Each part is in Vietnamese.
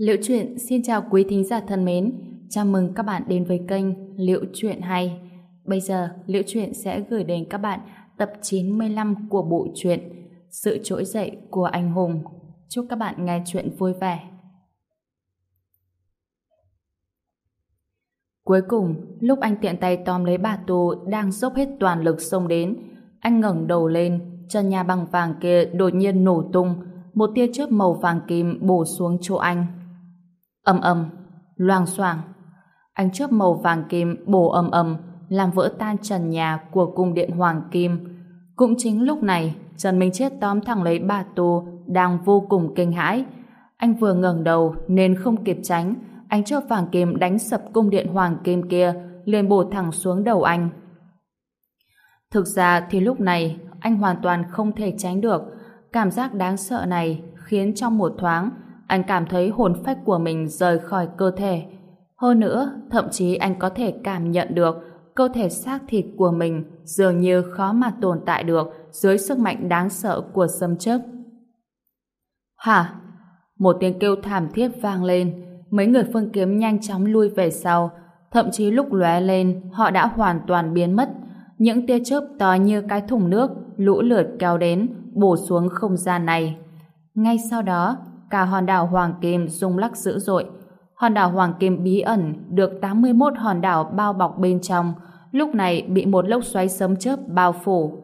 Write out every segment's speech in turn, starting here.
Liễu Chuyện xin chào quý thính giả thân mến. Chào mừng các bạn đến với kênh Liễu Chuyện Hay. Bây giờ, Liễu Chuyện sẽ gửi đến các bạn tập 95 của bộ truyện Sự trỗi dậy của anh hùng. Chúc các bạn nghe chuyện vui vẻ. Cuối cùng, lúc anh tiện tay tóm lấy bà tù đang dốc hết toàn lực xông đến, anh ngẩng đầu lên, chân nhà bằng vàng kia đột nhiên nổ tung, một tia chớp màu vàng kim bổ xuống chỗ anh. Âm âm, loang xoàng. Ánh chớp màu vàng kim bổ âm âm, làm vỡ tan trần nhà của cung điện Hoàng Kim. Cũng chính lúc này, Trần Minh Chết tóm thẳng lấy bà tù đang vô cùng kinh hãi. Anh vừa ngẩng đầu nên không kịp tránh, ánh chớp vàng kim đánh sập cung điện Hoàng Kim kia, liền bổ thẳng xuống đầu anh. Thực ra thì lúc này anh hoàn toàn không thể tránh được. Cảm giác đáng sợ này khiến trong một thoáng anh cảm thấy hồn phách của mình rời khỏi cơ thể. Hơn nữa, thậm chí anh có thể cảm nhận được cơ thể xác thịt của mình dường như khó mà tồn tại được dưới sức mạnh đáng sợ của xâm chấp. Hả? Một tiếng kêu thảm thiết vang lên, mấy người phương kiếm nhanh chóng lui về sau, thậm chí lúc lóe lên, họ đã hoàn toàn biến mất. Những tia chớp to như cái thùng nước lũ lượt kéo đến, bổ xuống không gian này. Ngay sau đó, cả hòn đảo Hoàng Kim rung lắc dữ dội. Hòn đảo Hoàng Kim bí ẩn được 81 hòn đảo bao bọc bên trong, lúc này bị một lốc xoáy sấm chớp bao phủ.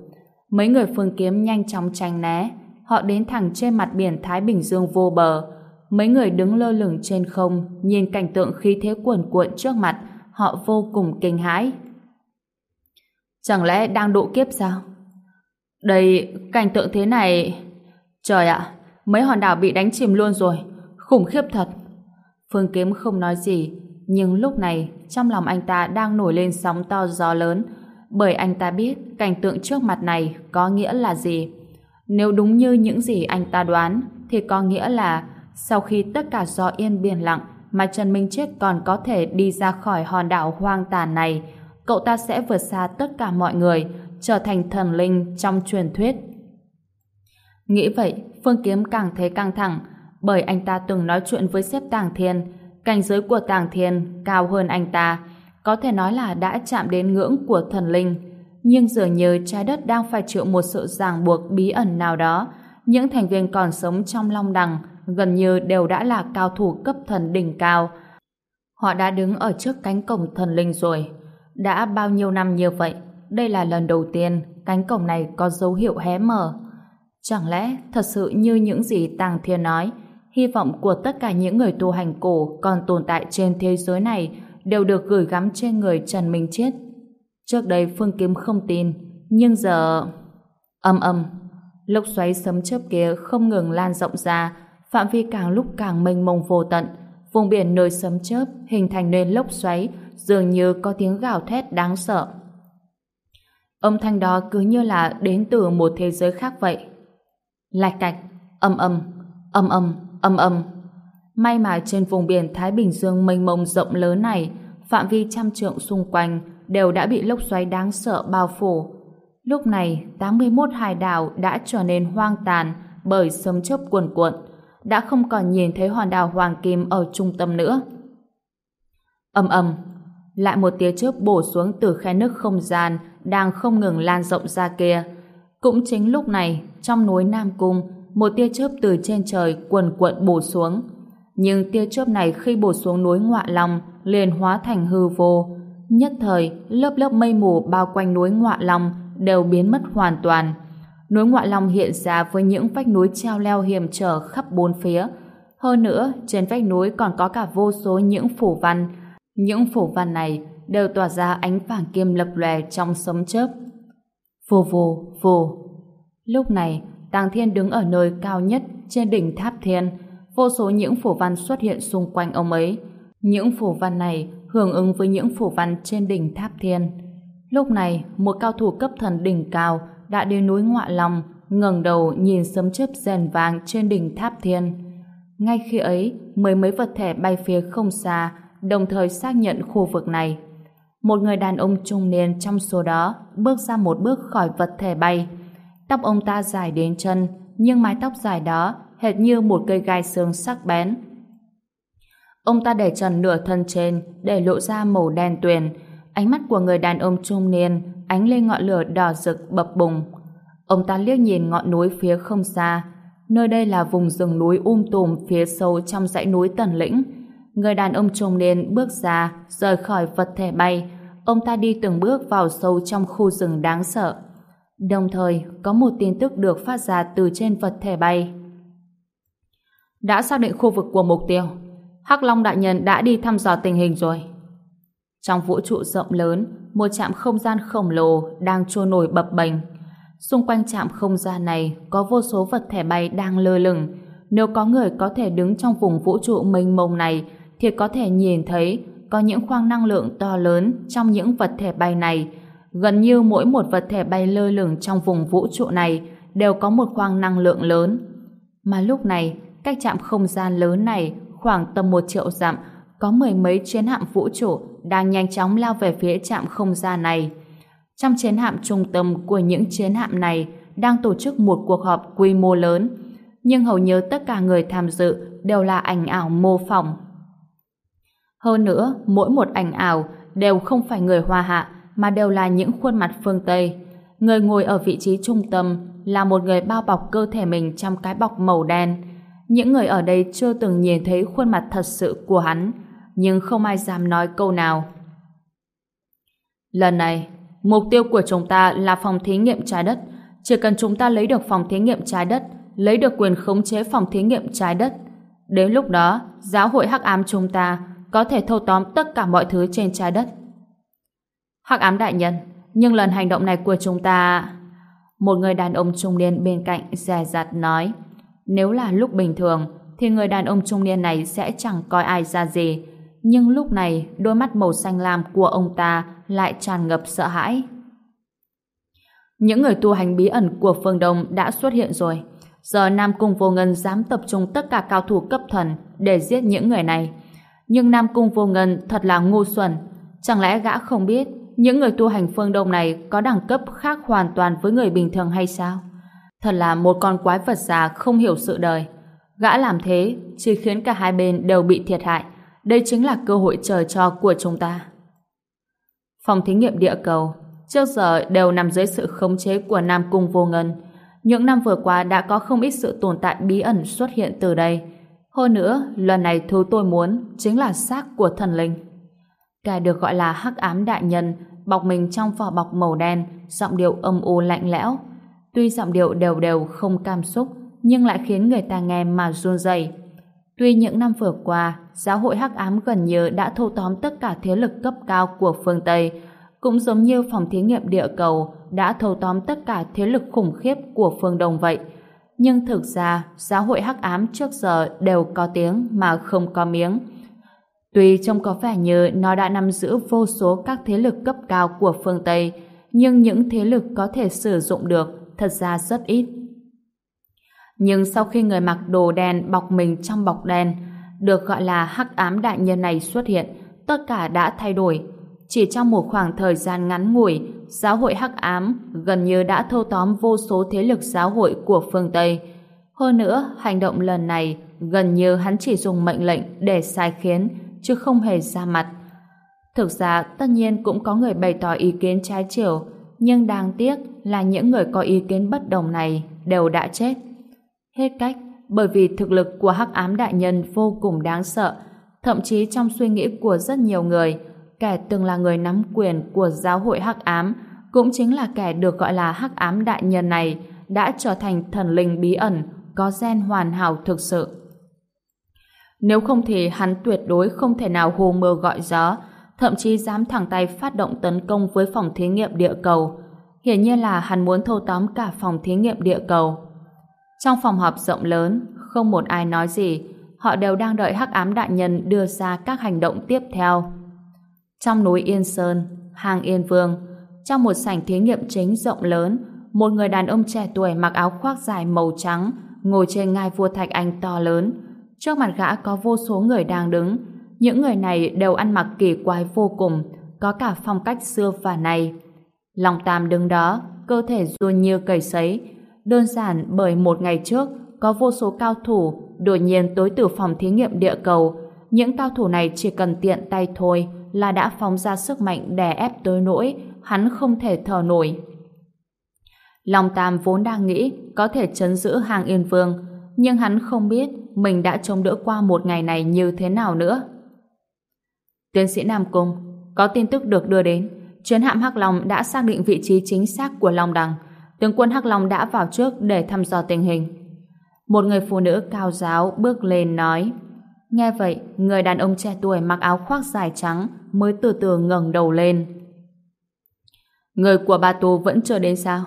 Mấy người phương kiếm nhanh chóng tránh né, họ đến thẳng trên mặt biển Thái Bình Dương vô bờ. Mấy người đứng lơ lửng trên không, nhìn cảnh tượng khí thế cuồn cuộn trước mặt, họ vô cùng kinh hãi. Chẳng lẽ đang độ kiếp sao? Đây, cảnh tượng thế này... Trời ạ, mấy hòn đảo bị đánh chìm luôn rồi. Khủng khiếp thật. Phương Kiếm không nói gì, nhưng lúc này trong lòng anh ta đang nổi lên sóng to gió lớn, bởi anh ta biết cảnh tượng trước mặt này có nghĩa là gì. Nếu đúng như những gì anh ta đoán, thì có nghĩa là sau khi tất cả gió yên biển lặng mà Trần Minh Chết còn có thể đi ra khỏi hòn đảo hoang tàn này, cậu ta sẽ vượt xa tất cả mọi người, trở thành thần linh trong truyền thuyết. Nghĩ vậy, Phương Kiếm càng thấy căng thẳng, bởi anh ta từng nói chuyện với sếp Tàng Thiên, cảnh giới của Tàng Thiên cao hơn anh ta, có thể nói là đã chạm đến ngưỡng của thần linh. Nhưng dường như trái đất đang phải chịu một sự ràng buộc bí ẩn nào đó, những thành viên còn sống trong long đằng gần như đều đã là cao thủ cấp thần đỉnh cao. Họ đã đứng ở trước cánh cổng thần linh rồi. Đã bao nhiêu năm như vậy, đây là lần đầu tiên cánh cổng này có dấu hiệu hé mở. Chẳng lẽ thật sự như những gì Tàng Thiên nói, hy vọng của tất cả những người tu hành cổ còn tồn tại trên thế giới này đều được gửi gắm trên người Trần Minh Chết. Trước đây Phương Kiếm không tin, nhưng giờ... Âm âm, lốc xoáy sấm chớp kia không ngừng lan rộng ra, phạm vi càng lúc càng mênh mông vô tận, vùng biển nơi sấm chớp hình thành nên lốc xoáy dường như có tiếng gào thét đáng sợ. Âm thanh đó cứ như là đến từ một thế giới khác vậy. Lạch cạch, âm âm, âm âm, âm âm. May mà trên vùng biển Thái Bình Dương mênh mông rộng lớn này, phạm vi trăm trượng xung quanh đều đã bị lốc xoáy đáng sợ bao phủ. Lúc này, 81 hải đảo đã trở nên hoang tàn bởi sấm chớp cuồn cuộn, đã không còn nhìn thấy hòn đảo Hoàng Kim ở trung tâm nữa. Âm âm, lại một tia chớp bổ xuống từ khe nước không gian đang không ngừng lan rộng ra kia. Cũng chính lúc này, trong núi Nam Cung, một tia chớp từ trên trời quần quận bổ xuống. Nhưng tia chớp này khi bổ xuống núi Ngọa Long liền hóa thành hư vô. Nhất thời, lớp lớp mây mù bao quanh núi Ngọa Long đều biến mất hoàn toàn. Núi Ngọa Long hiện ra với những vách núi treo leo hiểm trở khắp bốn phía. Hơn nữa, trên vách núi còn có cả vô số những phủ văn. Những phủ văn này đều tỏa ra ánh vàng kim lập lòe trong sấm chớp. Vù vù, vù. Lúc này, Tàng Thiên đứng ở nơi cao nhất trên đỉnh tháp thiên. Vô số những phủ văn xuất hiện xung quanh ông ấy. Những phủ văn này hưởng ứng với những phủ văn trên đỉnh tháp thiên. Lúc này, một cao thủ cấp thần đỉnh cao đã đến núi Ngọa Long, ngẩng đầu nhìn sấm chớp rèn vàng trên đỉnh tháp thiên. Ngay khi ấy, mười mấy vật thể bay phía không xa, đồng thời xác nhận khu vực này. Một người đàn ông trung niên trong số đó bước ra một bước khỏi vật thể bay. Tóc ông ta dài đến chân, nhưng mái tóc dài đó hệt như một cây gai xương sắc bén. Ông ta để trần nửa thân trên để lộ ra màu đen tuyền. Ánh mắt của người đàn ông trung niên ánh lên ngọn lửa đỏ rực bập bùng. Ông ta liếc nhìn ngọn núi phía không xa. Nơi đây là vùng rừng núi um tùm phía sâu trong dãy núi Tần Lĩnh. Người đàn ông trung niên bước ra, rời khỏi vật thể bay. Ông ta đi từng bước vào sâu trong khu rừng đáng sợ. Đồng thời, có một tin tức được phát ra từ trên vật thể bay. Đã xác định khu vực của mục tiêu. Hắc Long Đại Nhân đã đi thăm dò tình hình rồi. Trong vũ trụ rộng lớn, một trạm không gian khổng lồ đang trôi nổi bập bềnh. Xung quanh trạm không gian này có vô số vật thể bay đang lơ lửng. Nếu có người có thể đứng trong vùng vũ trụ mênh mông này thì có thể nhìn thấy có những khoang năng lượng to lớn trong những vật thể bay này. Gần như mỗi một vật thể bay lơ lửng trong vùng vũ trụ này đều có một khoang năng lượng lớn. Mà lúc này, cách trạm không gian lớn này khoảng tầm một triệu dặm có mười mấy chiến hạm vũ trụ đang nhanh chóng lao về phía trạm không gian này. Trong chiến hạm trung tâm của những chiến hạm này đang tổ chức một cuộc họp quy mô lớn, nhưng hầu như tất cả người tham dự đều là ảnh ảo mô phỏng. Hơn nữa, mỗi một ảnh ảo đều không phải người Hoa Hạ, mà đều là những khuôn mặt phương Tây. Người ngồi ở vị trí trung tâm là một người bao bọc cơ thể mình trong cái bọc màu đen. Những người ở đây chưa từng nhìn thấy khuôn mặt thật sự của hắn, nhưng không ai dám nói câu nào. Lần này, mục tiêu của chúng ta là phòng thí nghiệm trái đất. Chỉ cần chúng ta lấy được phòng thí nghiệm trái đất, lấy được quyền khống chế phòng thí nghiệm trái đất, đến lúc đó, giáo hội hắc ám chúng ta có thể thâu tóm tất cả mọi thứ trên trái đất. Hắc ám đại nhân, nhưng lần hành động này của chúng ta... Một người đàn ông trung niên bên cạnh dè dặt nói nếu là lúc bình thường thì người đàn ông trung niên này sẽ chẳng coi ai ra gì nhưng lúc này đôi mắt màu xanh lam của ông ta lại tràn ngập sợ hãi. Những người tu hành bí ẩn của phương Đông đã xuất hiện rồi. Giờ Nam Cung Vô Ngân dám tập trung tất cả cao thủ cấp thần để giết những người này. Nhưng Nam Cung Vô Ngân thật là ngu xuẩn. Chẳng lẽ gã không biết những người tu hành phương Đông này có đẳng cấp khác hoàn toàn với người bình thường hay sao? Thật là một con quái vật già không hiểu sự đời. Gã làm thế chỉ khiến cả hai bên đều bị thiệt hại. Đây chính là cơ hội trời cho của chúng ta. Phòng thí nghiệm địa cầu trước giờ đều nằm dưới sự khống chế của Nam Cung Vô Ngân. Những năm vừa qua đã có không ít sự tồn tại bí ẩn xuất hiện từ đây. Hơn nữa, lần này thứ tôi muốn chính là xác của thần linh. Kẻ được gọi là hắc ám đại nhân bọc mình trong vỏ bọc màu đen, giọng điệu âm u lạnh lẽo. Tuy giọng điệu đều đều không cảm xúc, nhưng lại khiến người ta nghe mà run rẩy. Tuy những năm vừa qua, giáo hội hắc ám gần như đã thâu tóm tất cả thế lực cấp cao của phương Tây, cũng giống như phòng thí nghiệm địa cầu đã thâu tóm tất cả thế lực khủng khiếp của phương Đông vậy. Nhưng thực ra, giáo hội hắc ám trước giờ đều có tiếng mà không có miếng. Tuy trông có vẻ như nó đã nắm giữ vô số các thế lực cấp cao của phương Tây, nhưng những thế lực có thể sử dụng được thật ra rất ít. Nhưng sau khi người mặc đồ đen bọc mình trong bọc đen, được gọi là hắc ám đại nhân này xuất hiện, tất cả đã thay đổi. Chỉ trong một khoảng thời gian ngắn ngủi, giáo hội hắc ám gần như đã thâu tóm vô số thế lực giáo hội của phương Tây. Hơn nữa, hành động lần này gần như hắn chỉ dùng mệnh lệnh để sai khiến, chứ không hề ra mặt. Thực ra, tất nhiên cũng có người bày tỏ ý kiến trái chiều, nhưng đáng tiếc là những người có ý kiến bất đồng này đều đã chết. Hết cách, bởi vì thực lực của hắc ám đại nhân vô cùng đáng sợ, thậm chí trong suy nghĩ của rất nhiều người, kẻ từng là người nắm quyền của giáo hội hắc ám, cũng chính là kẻ được gọi là hắc ám đại nhân này, đã trở thành thần linh bí ẩn, có gen hoàn hảo thực sự. Nếu không thì hắn tuyệt đối không thể nào hồ mơ gọi gió, thậm chí dám thẳng tay phát động tấn công với phòng thí nghiệm địa cầu. Hiển nhiên là hắn muốn thâu tóm cả phòng thí nghiệm địa cầu. Trong phòng họp rộng lớn, không một ai nói gì, họ đều đang đợi hắc ám đại nhân đưa ra các hành động tiếp theo. Trong núi Yên Sơn, hang Yên Vương, trong một sảnh thí nghiệm chính rộng lớn, một người đàn ông trẻ tuổi mặc áo khoác dài màu trắng, ngồi trên ngai vua thạch anh to lớn. Trước mặt gã có vô số người đang đứng. Những người này đều ăn mặc kỳ quái vô cùng, có cả phong cách xưa và nay. Long Tam đứng đó, cơ thể run như cầy sấy, Đơn giản bởi một ngày trước có vô số cao thủ đột nhiên tối từ phòng thí nghiệm địa cầu những cao thủ này chỉ cần tiện tay thôi là đã phóng ra sức mạnh đè ép tới nỗi hắn không thể thở nổi. Long Tam vốn đang nghĩ có thể chấn giữ hàng Yên Vương, nhưng hắn không biết mình đã chống đỡ qua một ngày này như thế nào nữa. Tiến sĩ Nam Cung, có tin tức được đưa đến, chuyến hạm Hắc Long đã xác định vị trí chính xác của Long Đằng. Tướng quân Hắc Long đã vào trước để thăm dò tình hình. Một người phụ nữ cao giáo bước lên nói. Nghe vậy, người đàn ông trẻ tuổi mặc áo khoác dài trắng mới từ từ ngẩng đầu lên. Người của Ba Tô vẫn chưa đến sao?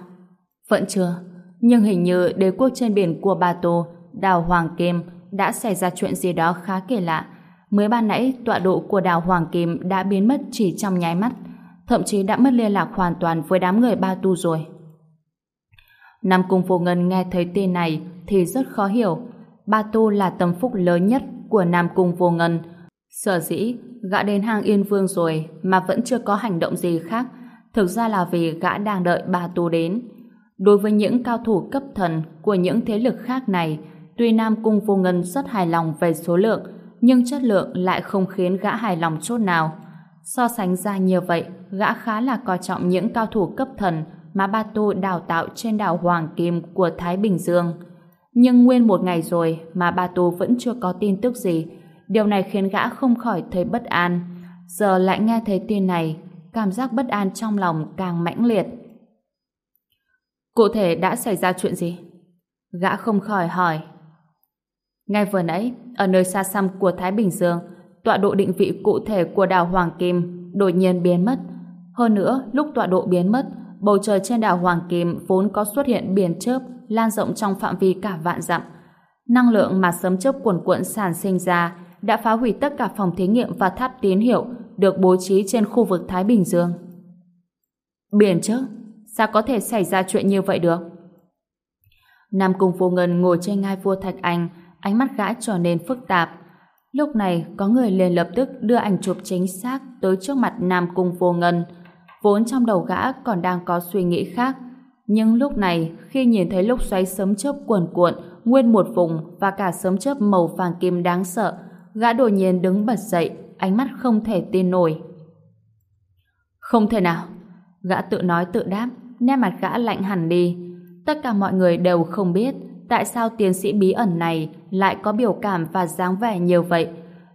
Vẫn chưa. Nhưng hình như đế quốc trên biển của Ba Tô, đảo Hoàng Kim, đã xảy ra chuyện gì đó khá kỳ lạ. Mới ban nãy, tọa độ của đảo Hoàng Kim đã biến mất chỉ trong nháy mắt. Thậm chí đã mất liên lạc hoàn toàn với đám người Ba Tu rồi. Nam Cung Vô Ngân nghe thấy tin này thì rất khó hiểu. Ba Tu là tâm phúc lớn nhất của Nam Cung Vô Ngân. Sở dĩ, gã đến hang Yên Vương rồi mà vẫn chưa có hành động gì khác, thực ra là vì gã đang đợi Ba Tu đến. Đối với những cao thủ cấp thần của những thế lực khác này, tuy Nam Cung Vô Ngân rất hài lòng về số lượng, nhưng chất lượng lại không khiến gã hài lòng chút nào. So sánh ra như vậy, gã khá là coi trọng những cao thủ cấp thần mà Ba Tu đào tạo trên đảo Hoàng Kim của Thái Bình Dương. Nhưng nguyên một ngày rồi mà bà Tú vẫn chưa có tin tức gì. Điều này khiến gã không khỏi thấy bất an. Giờ lại nghe thấy tin này, cảm giác bất an trong lòng càng mãnh liệt. Cụ thể đã xảy ra chuyện gì? Gã không khỏi hỏi. Ngay vừa nãy, ở nơi xa xăm của Thái Bình Dương, tọa độ định vị cụ thể của đảo Hoàng Kim đột nhiên biến mất. Hơn nữa, lúc tọa độ biến mất, bầu trời trên đảo Hoàng Kim vốn có xuất hiện biển chớp lan rộng trong phạm vi cả vạn dặm. Năng lượng mà sấm chớp cuồn cuộn sản sinh ra đã phá hủy tất cả phòng thí nghiệm và tháp tín hiệu được bố trí trên khu vực Thái Bình Dương. Biển chứ Sao có thể xảy ra chuyện như vậy được? Nam Cung Vô Ngân ngồi trên ngai vua Thạch Anh, ánh mắt gã trở nên phức tạp. Lúc này, có người liền lập tức đưa ảnh chụp chính xác tới trước mặt Nam Cung Vô Ngân, vốn trong đầu gã còn đang có suy nghĩ khác. Nhưng lúc này, khi nhìn thấy lúc xoáy sấm chớp cuồn cuộn, nguyên một vùng và cả sấm chớp màu vàng kim đáng sợ, gã đột nhiên đứng bật dậy, ánh mắt không thể tin nổi. Không thể nào. Gã tự nói tự đáp, nét mặt gã lạnh hẳn đi. Tất cả mọi người đều không biết tại sao tiến sĩ bí ẩn này lại có biểu cảm và dáng vẻ nhiều vậy.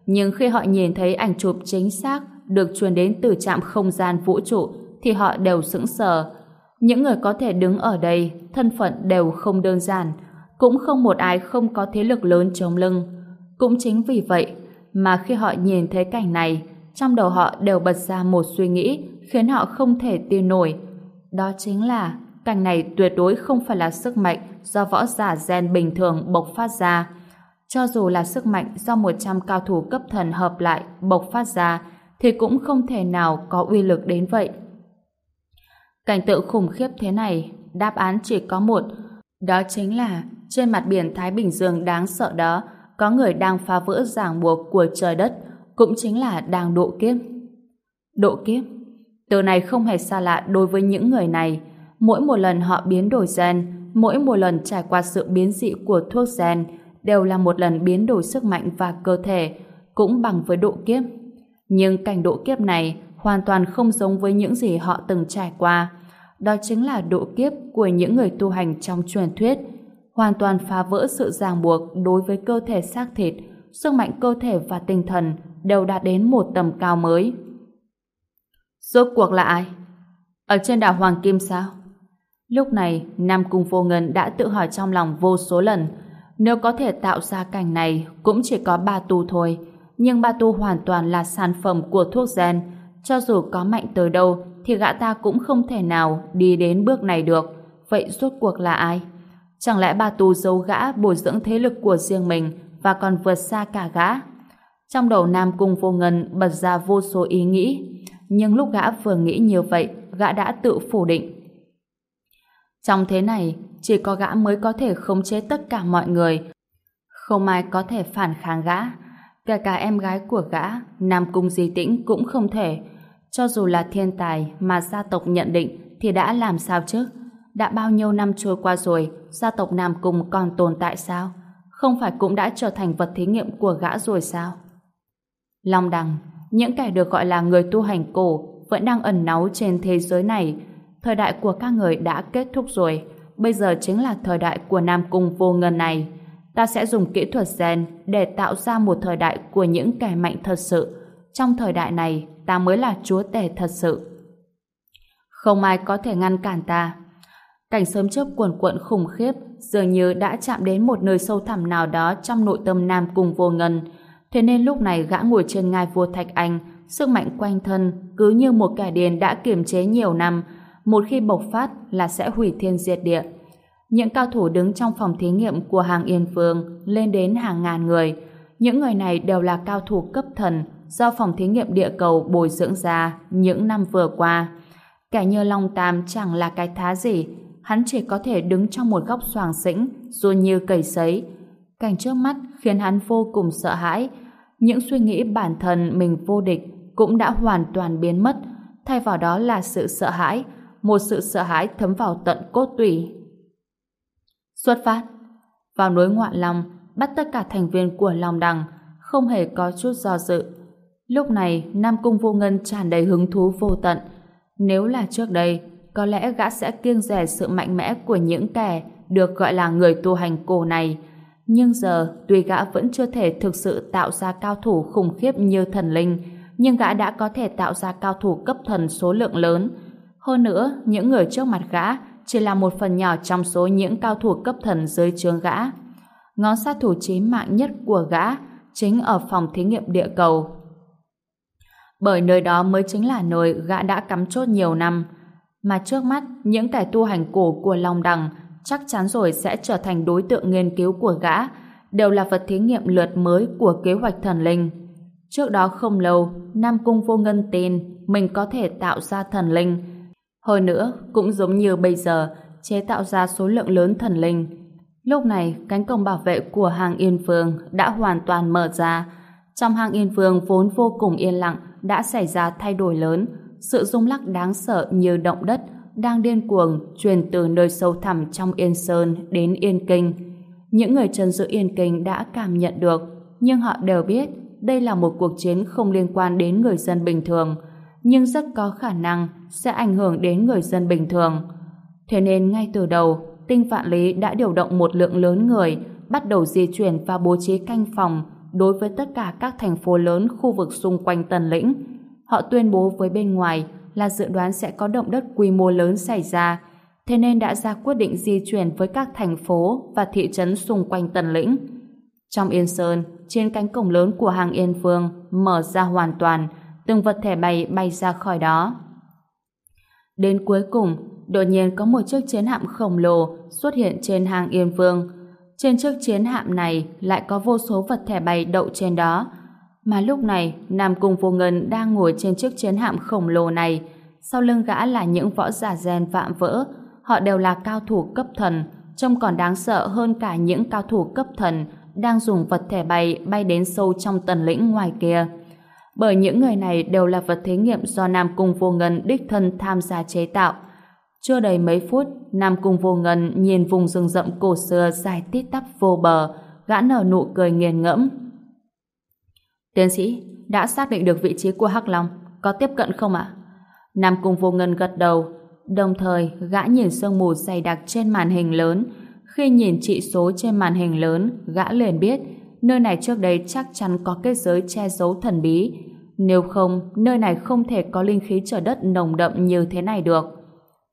Nhưng khi họ nhìn thấy ảnh chụp chính xác được truyền đến từ trạm không gian vũ trụ thì họ đều sững sờ. Những người có thể đứng ở đây, thân phận đều không đơn giản, cũng không một ai không có thế lực lớn chống lưng. Cũng chính vì vậy mà khi họ nhìn thấy cảnh này, trong đầu họ đều bật ra một suy nghĩ khiến họ không thể tin nổi. Đó chính là cảnh này tuyệt đối không phải là sức mạnh do võ giả gen bình thường bộc phát ra. Cho dù là sức mạnh do 100 cao thủ cấp thần hợp lại bộc phát ra thì cũng không thể nào có uy lực đến vậy. Cảnh tượng khủng khiếp thế này, đáp án chỉ có một, đó chính là trên mặt biển Thái Bình Dương đáng sợ đó có người đang phá vỡ ràng buộc của trời đất, cũng chính là đang độ kiếp. Độ kiếp? Từ này không hề xa lạ đối với những người này. Mỗi một lần họ biến đổi gen, mỗi một lần trải qua sự biến dị của thuốc gen, đều là một lần biến đổi sức mạnh và cơ thể, cũng bằng với độ kiếp. Nhưng cảnh độ kiếp này hoàn toàn không giống với những gì họ từng trải qua. Đó chính là độ kiếp của những người tu hành trong truyền thuyết, hoàn toàn phá vỡ sự ràng buộc đối với cơ thể xác thịt, sức mạnh cơ thể và tinh thần đều đạt đến một tầm cao mới. Rốt cuộc là ai? Ở trên đảo Hoàng Kim sao? Lúc này, Nam Cung Vô Ngân đã tự hỏi trong lòng vô số lần, nếu có thể tạo ra cảnh này cũng chỉ có ba tu thôi, nhưng ba tu hoàn toàn là sản phẩm của thuốc gen, cho dù có mạnh tới đâu thì gã ta cũng không thể nào đi đến bước này được. Vậy rốt cuộc là ai? Chẳng lẽ ba tù giấu gã bồi dưỡng thế lực của riêng mình và còn vượt xa cả gã? Trong đầu Nam Cung Vô Ngân bật ra vô số ý nghĩ, nhưng lúc gã vừa nghĩ như vậy, gã đã tự phủ định. Trong thế này, chỉ có gã mới có thể khống chế tất cả mọi người. Không ai có thể phản kháng gã. Kể cả em gái của gã, Nam Cung Di Tĩnh cũng không thể. Cho dù là thiên tài mà gia tộc nhận định thì đã làm sao chứ? Đã bao nhiêu năm trôi qua rồi, gia tộc Nam Cung còn tồn tại sao? Không phải cũng đã trở thành vật thí nghiệm của gã rồi sao? Long đằng, những kẻ được gọi là người tu hành cổ vẫn đang ẩn náu trên thế giới này. Thời đại của các người đã kết thúc rồi. Bây giờ chính là thời đại của Nam Cung vô ngân này. Ta sẽ dùng kỹ thuật gen để tạo ra một thời đại của những kẻ mạnh thật sự. Trong thời đại này, ta mới là chúa tể thật sự. Không ai có thể ngăn cản ta. Cảnh sớm chớp cuồn cuộn khủng khiếp dường như đã chạm đến một nơi sâu thẳm nào đó trong nội tâm Nam cùng vô ngân. Thế nên lúc này gã ngồi trên ngai vua Thạch Anh, sức mạnh quanh thân cứ như một kẻ điền đã kiềm chế nhiều năm, một khi bộc phát là sẽ hủy thiên diệt địa. Những cao thủ đứng trong phòng thí nghiệm của hàng Yên Phương lên đến hàng ngàn người. Những người này đều là cao thủ cấp thần do phòng thí nghiệm địa cầu bồi dưỡng ra những năm vừa qua. Kẻ như Long Tam chẳng là cái thá gì, hắn chỉ có thể đứng trong một góc xoàng xĩnh, dù như cầy sấy. Cảnh trước mắt khiến hắn vô cùng sợ hãi. Những suy nghĩ bản thân mình vô địch cũng đã hoàn toàn biến mất, thay vào đó là sự sợ hãi, một sự sợ hãi thấm vào tận cốt tủy. Xuất phát Vào núi Ngoạn Long, bắt tất cả thành viên của Long Đằng, không hề có chút do dự. Lúc này, Nam Cung Vô Ngân tràn đầy hứng thú vô tận. Nếu là trước đây, có lẽ gã sẽ kiêng rẻ sự mạnh mẽ của những kẻ được gọi là người tu hành cổ này. Nhưng giờ, tuy gã vẫn chưa thể thực sự tạo ra cao thủ khủng khiếp như thần linh, nhưng gã đã có thể tạo ra cao thủ cấp thần số lượng lớn. Hơn nữa, những người trước mặt gã chỉ là một phần nhỏ trong số những cao thủ cấp thần dưới trướng gã. Ngón sát thủ chí mạng nhất của gã chính ở phòng thí nghiệm địa cầu. Bởi nơi đó mới chính là nơi gã đã cắm chốt nhiều năm. Mà trước mắt, những kẻ tu hành cổ của Long Đằng chắc chắn rồi sẽ trở thành đối tượng nghiên cứu của gã, đều là vật thí nghiệm lượt mới của kế hoạch thần linh. Trước đó không lâu, Nam Cung Vô Ngân tin mình có thể tạo ra thần linh. Hơn nữa, cũng giống như bây giờ, chế tạo ra số lượng lớn thần linh. Lúc này, cánh cổng bảo vệ của hàng Yên Phương đã hoàn toàn mở ra. Trong hàng Yên Phương vốn vô cùng yên lặng đã xảy ra thay đổi lớn. Sự rung lắc đáng sợ như động đất đang điên cuồng truyền từ nơi sâu thẳm trong Yên Sơn đến Yên Kinh. Những người chân giữ Yên Kinh đã cảm nhận được, nhưng họ đều biết đây là một cuộc chiến không liên quan đến người dân bình thường, nhưng rất có khả năng sẽ ảnh hưởng đến người dân bình thường. Thế nên ngay từ đầu, Tinh Vạn Lý đã điều động một lượng lớn người bắt đầu di chuyển và bố trí canh phòng đối với tất cả các thành phố lớn khu vực xung quanh Tần Lĩnh. Họ tuyên bố với bên ngoài là dự đoán sẽ có động đất quy mô lớn xảy ra, thế nên đã ra quyết định di chuyển với các thành phố và thị trấn xung quanh Tần Lĩnh. Trong Yên Sơn, trên cánh cổng lớn của hàng Yên Phương mở ra hoàn toàn, từng vật thể bay bay ra khỏi đó. Đến cuối cùng, đột nhiên có một chiếc chiến hạm khổng lồ xuất hiện trên hàng Yên Phương. Trên chiếc chiến hạm này lại có vô số vật thể bay đậu trên đó. Mà lúc này, Nam Cung Vô Ngân đang ngồi trên chiếc chiến hạm khổng lồ này. Sau lưng gã là những võ giả gen vạm vỡ. Họ đều là cao thủ cấp thần, trông còn đáng sợ hơn cả những cao thủ cấp thần đang dùng vật thể bay bay đến sâu trong tần lĩnh ngoài kia. Bởi những người này đều là vật thí nghiệm do Nam Cung Vô Ngân đích thân tham gia chế tạo. Chưa đầy mấy phút, Nam Cung Vô Ngân nhìn vùng rừng rậm cổ xưa dài tít tắp vô bờ, gã nở nụ cười nghiền ngẫm. Tiến sĩ, đã xác định được vị trí của Hắc Long, có tiếp cận không ạ? Nam Cung Vô Ngân gật đầu, đồng thời gã nhìn sương mù dày đặc trên màn hình lớn, khi nhìn trị số trên màn hình lớn, gã liền biết nơi này trước đây chắc chắn có kết giới che giấu thần bí. Nếu không, nơi này không thể có linh khí trở đất nồng đậm như thế này được.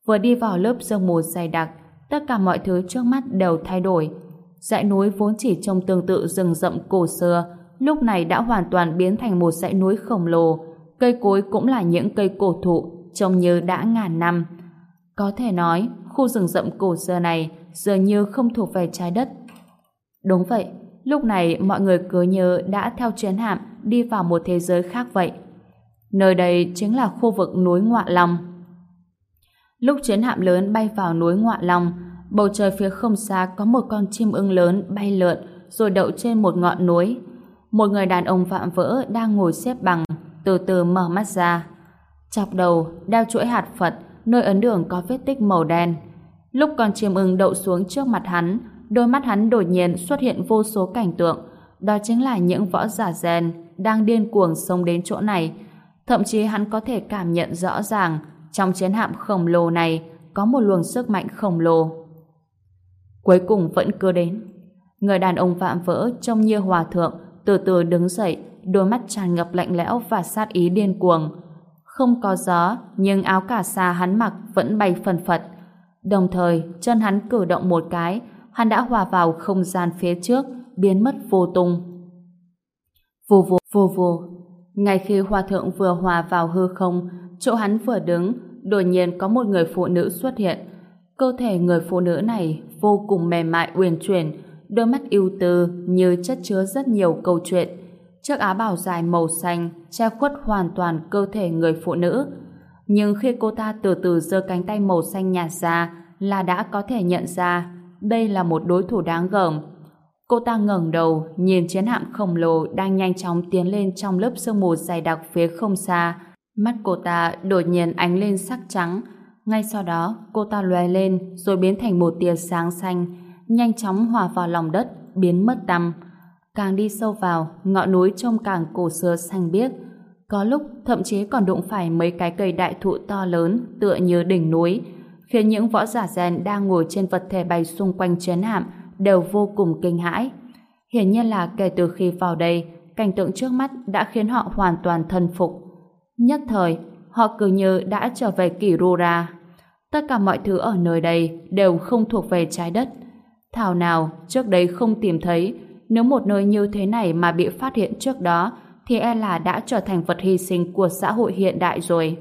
Vừa đi vào lớp sương mù dày đặc, tất cả mọi thứ trước mắt đều thay đổi. Dãy núi vốn chỉ trông tương tự rừng rậm cổ xưa, lúc này đã hoàn toàn biến thành một dãy núi khổng lồ. Cây cối cũng là những cây cổ thụ, trông như đã ngàn năm. Có thể nói, khu rừng rậm cổ xưa này dường như không thuộc về trái đất. Đúng vậy, lúc này mọi người cứ như đã theo chuyến hạm đi vào một thế giới khác vậy. Nơi đây chính là khu vực núi Ngoạ Long. Lúc chiến hạm lớn bay vào núi Ngoạ Long, bầu trời phía không xa có một con chim ưng lớn bay lượn rồi đậu trên một ngọn núi. Một người đàn ông vạm vỡ đang ngồi xếp bằng, từ từ mở mắt ra. Chọc đầu, đeo chuỗi hạt Phật, nơi ấn đường có vết tích màu đen. Lúc con chim ưng đậu xuống trước mặt hắn, đôi mắt hắn đột nhiên xuất hiện vô số cảnh tượng. đó chính là những võ giả rèn đang điên cuồng xông đến chỗ này. Thậm chí hắn có thể cảm nhận rõ ràng trong chiến hạm khổng lồ này có một luồng sức mạnh khổng lồ. Cuối cùng vẫn cứ đến. Người đàn ông vạm vỡ trông như hòa thượng từ từ đứng dậy, đôi mắt tràn ngập lạnh lẽo và sát ý điên cuồng. Không có gió, nhưng áo cà sa hắn mặc vẫn bay phần phật. Đồng thời, chân hắn cử động một cái, hắn đã hòa vào không gian phía trước, biến mất vô tung. Vù vù, vù vù. Ngay khi hòa thượng vừa hòa vào hư không, chỗ hắn vừa đứng, đột nhiên có một người phụ nữ xuất hiện. Cơ thể người phụ nữ này vô cùng mềm mại uyển chuyển, đôi mắt ưu tư như chất chứa rất nhiều câu chuyện. Chiếc áo bào dài màu xanh che khuất hoàn toàn cơ thể người phụ nữ. Nhưng khi cô ta từ từ giơ cánh tay màu xanh nhạt ra là đã có thể nhận ra đây là một đối thủ đáng gờm. Cô ta ngẩng đầu, nhìn chiến hạm khổng lồ đang nhanh chóng tiến lên trong lớp sương mù dày đặc phía không xa. Mắt cô ta đột nhiên ánh lên sắc trắng. Ngay sau đó, cô ta lóe lên rồi biến thành một tia sáng xanh, nhanh chóng hòa vào lòng đất, biến mất tăm. Càng đi sâu vào, ngọn núi trông càng cổ xưa xanh biếc. Có lúc thậm chí còn đụng phải mấy cái cây đại thụ to lớn tựa như đỉnh núi, khiến những võ giả rèn đang ngồi trên vật thể bay xung quanh chấn hạm đều vô cùng kinh hãi. Hiển nhiên là kể từ khi vào đây, cảnh tượng trước mắt đã khiến họ hoàn toàn thần phục. Nhất thời, họ cứ như đã trở về Kirura. Tất cả mọi thứ ở nơi đây đều không thuộc về trái đất. Thảo nào, trước đây không tìm thấy, nếu một nơi như thế này mà bị phát hiện trước đó, thì e là đã trở thành vật hy sinh của xã hội hiện đại rồi.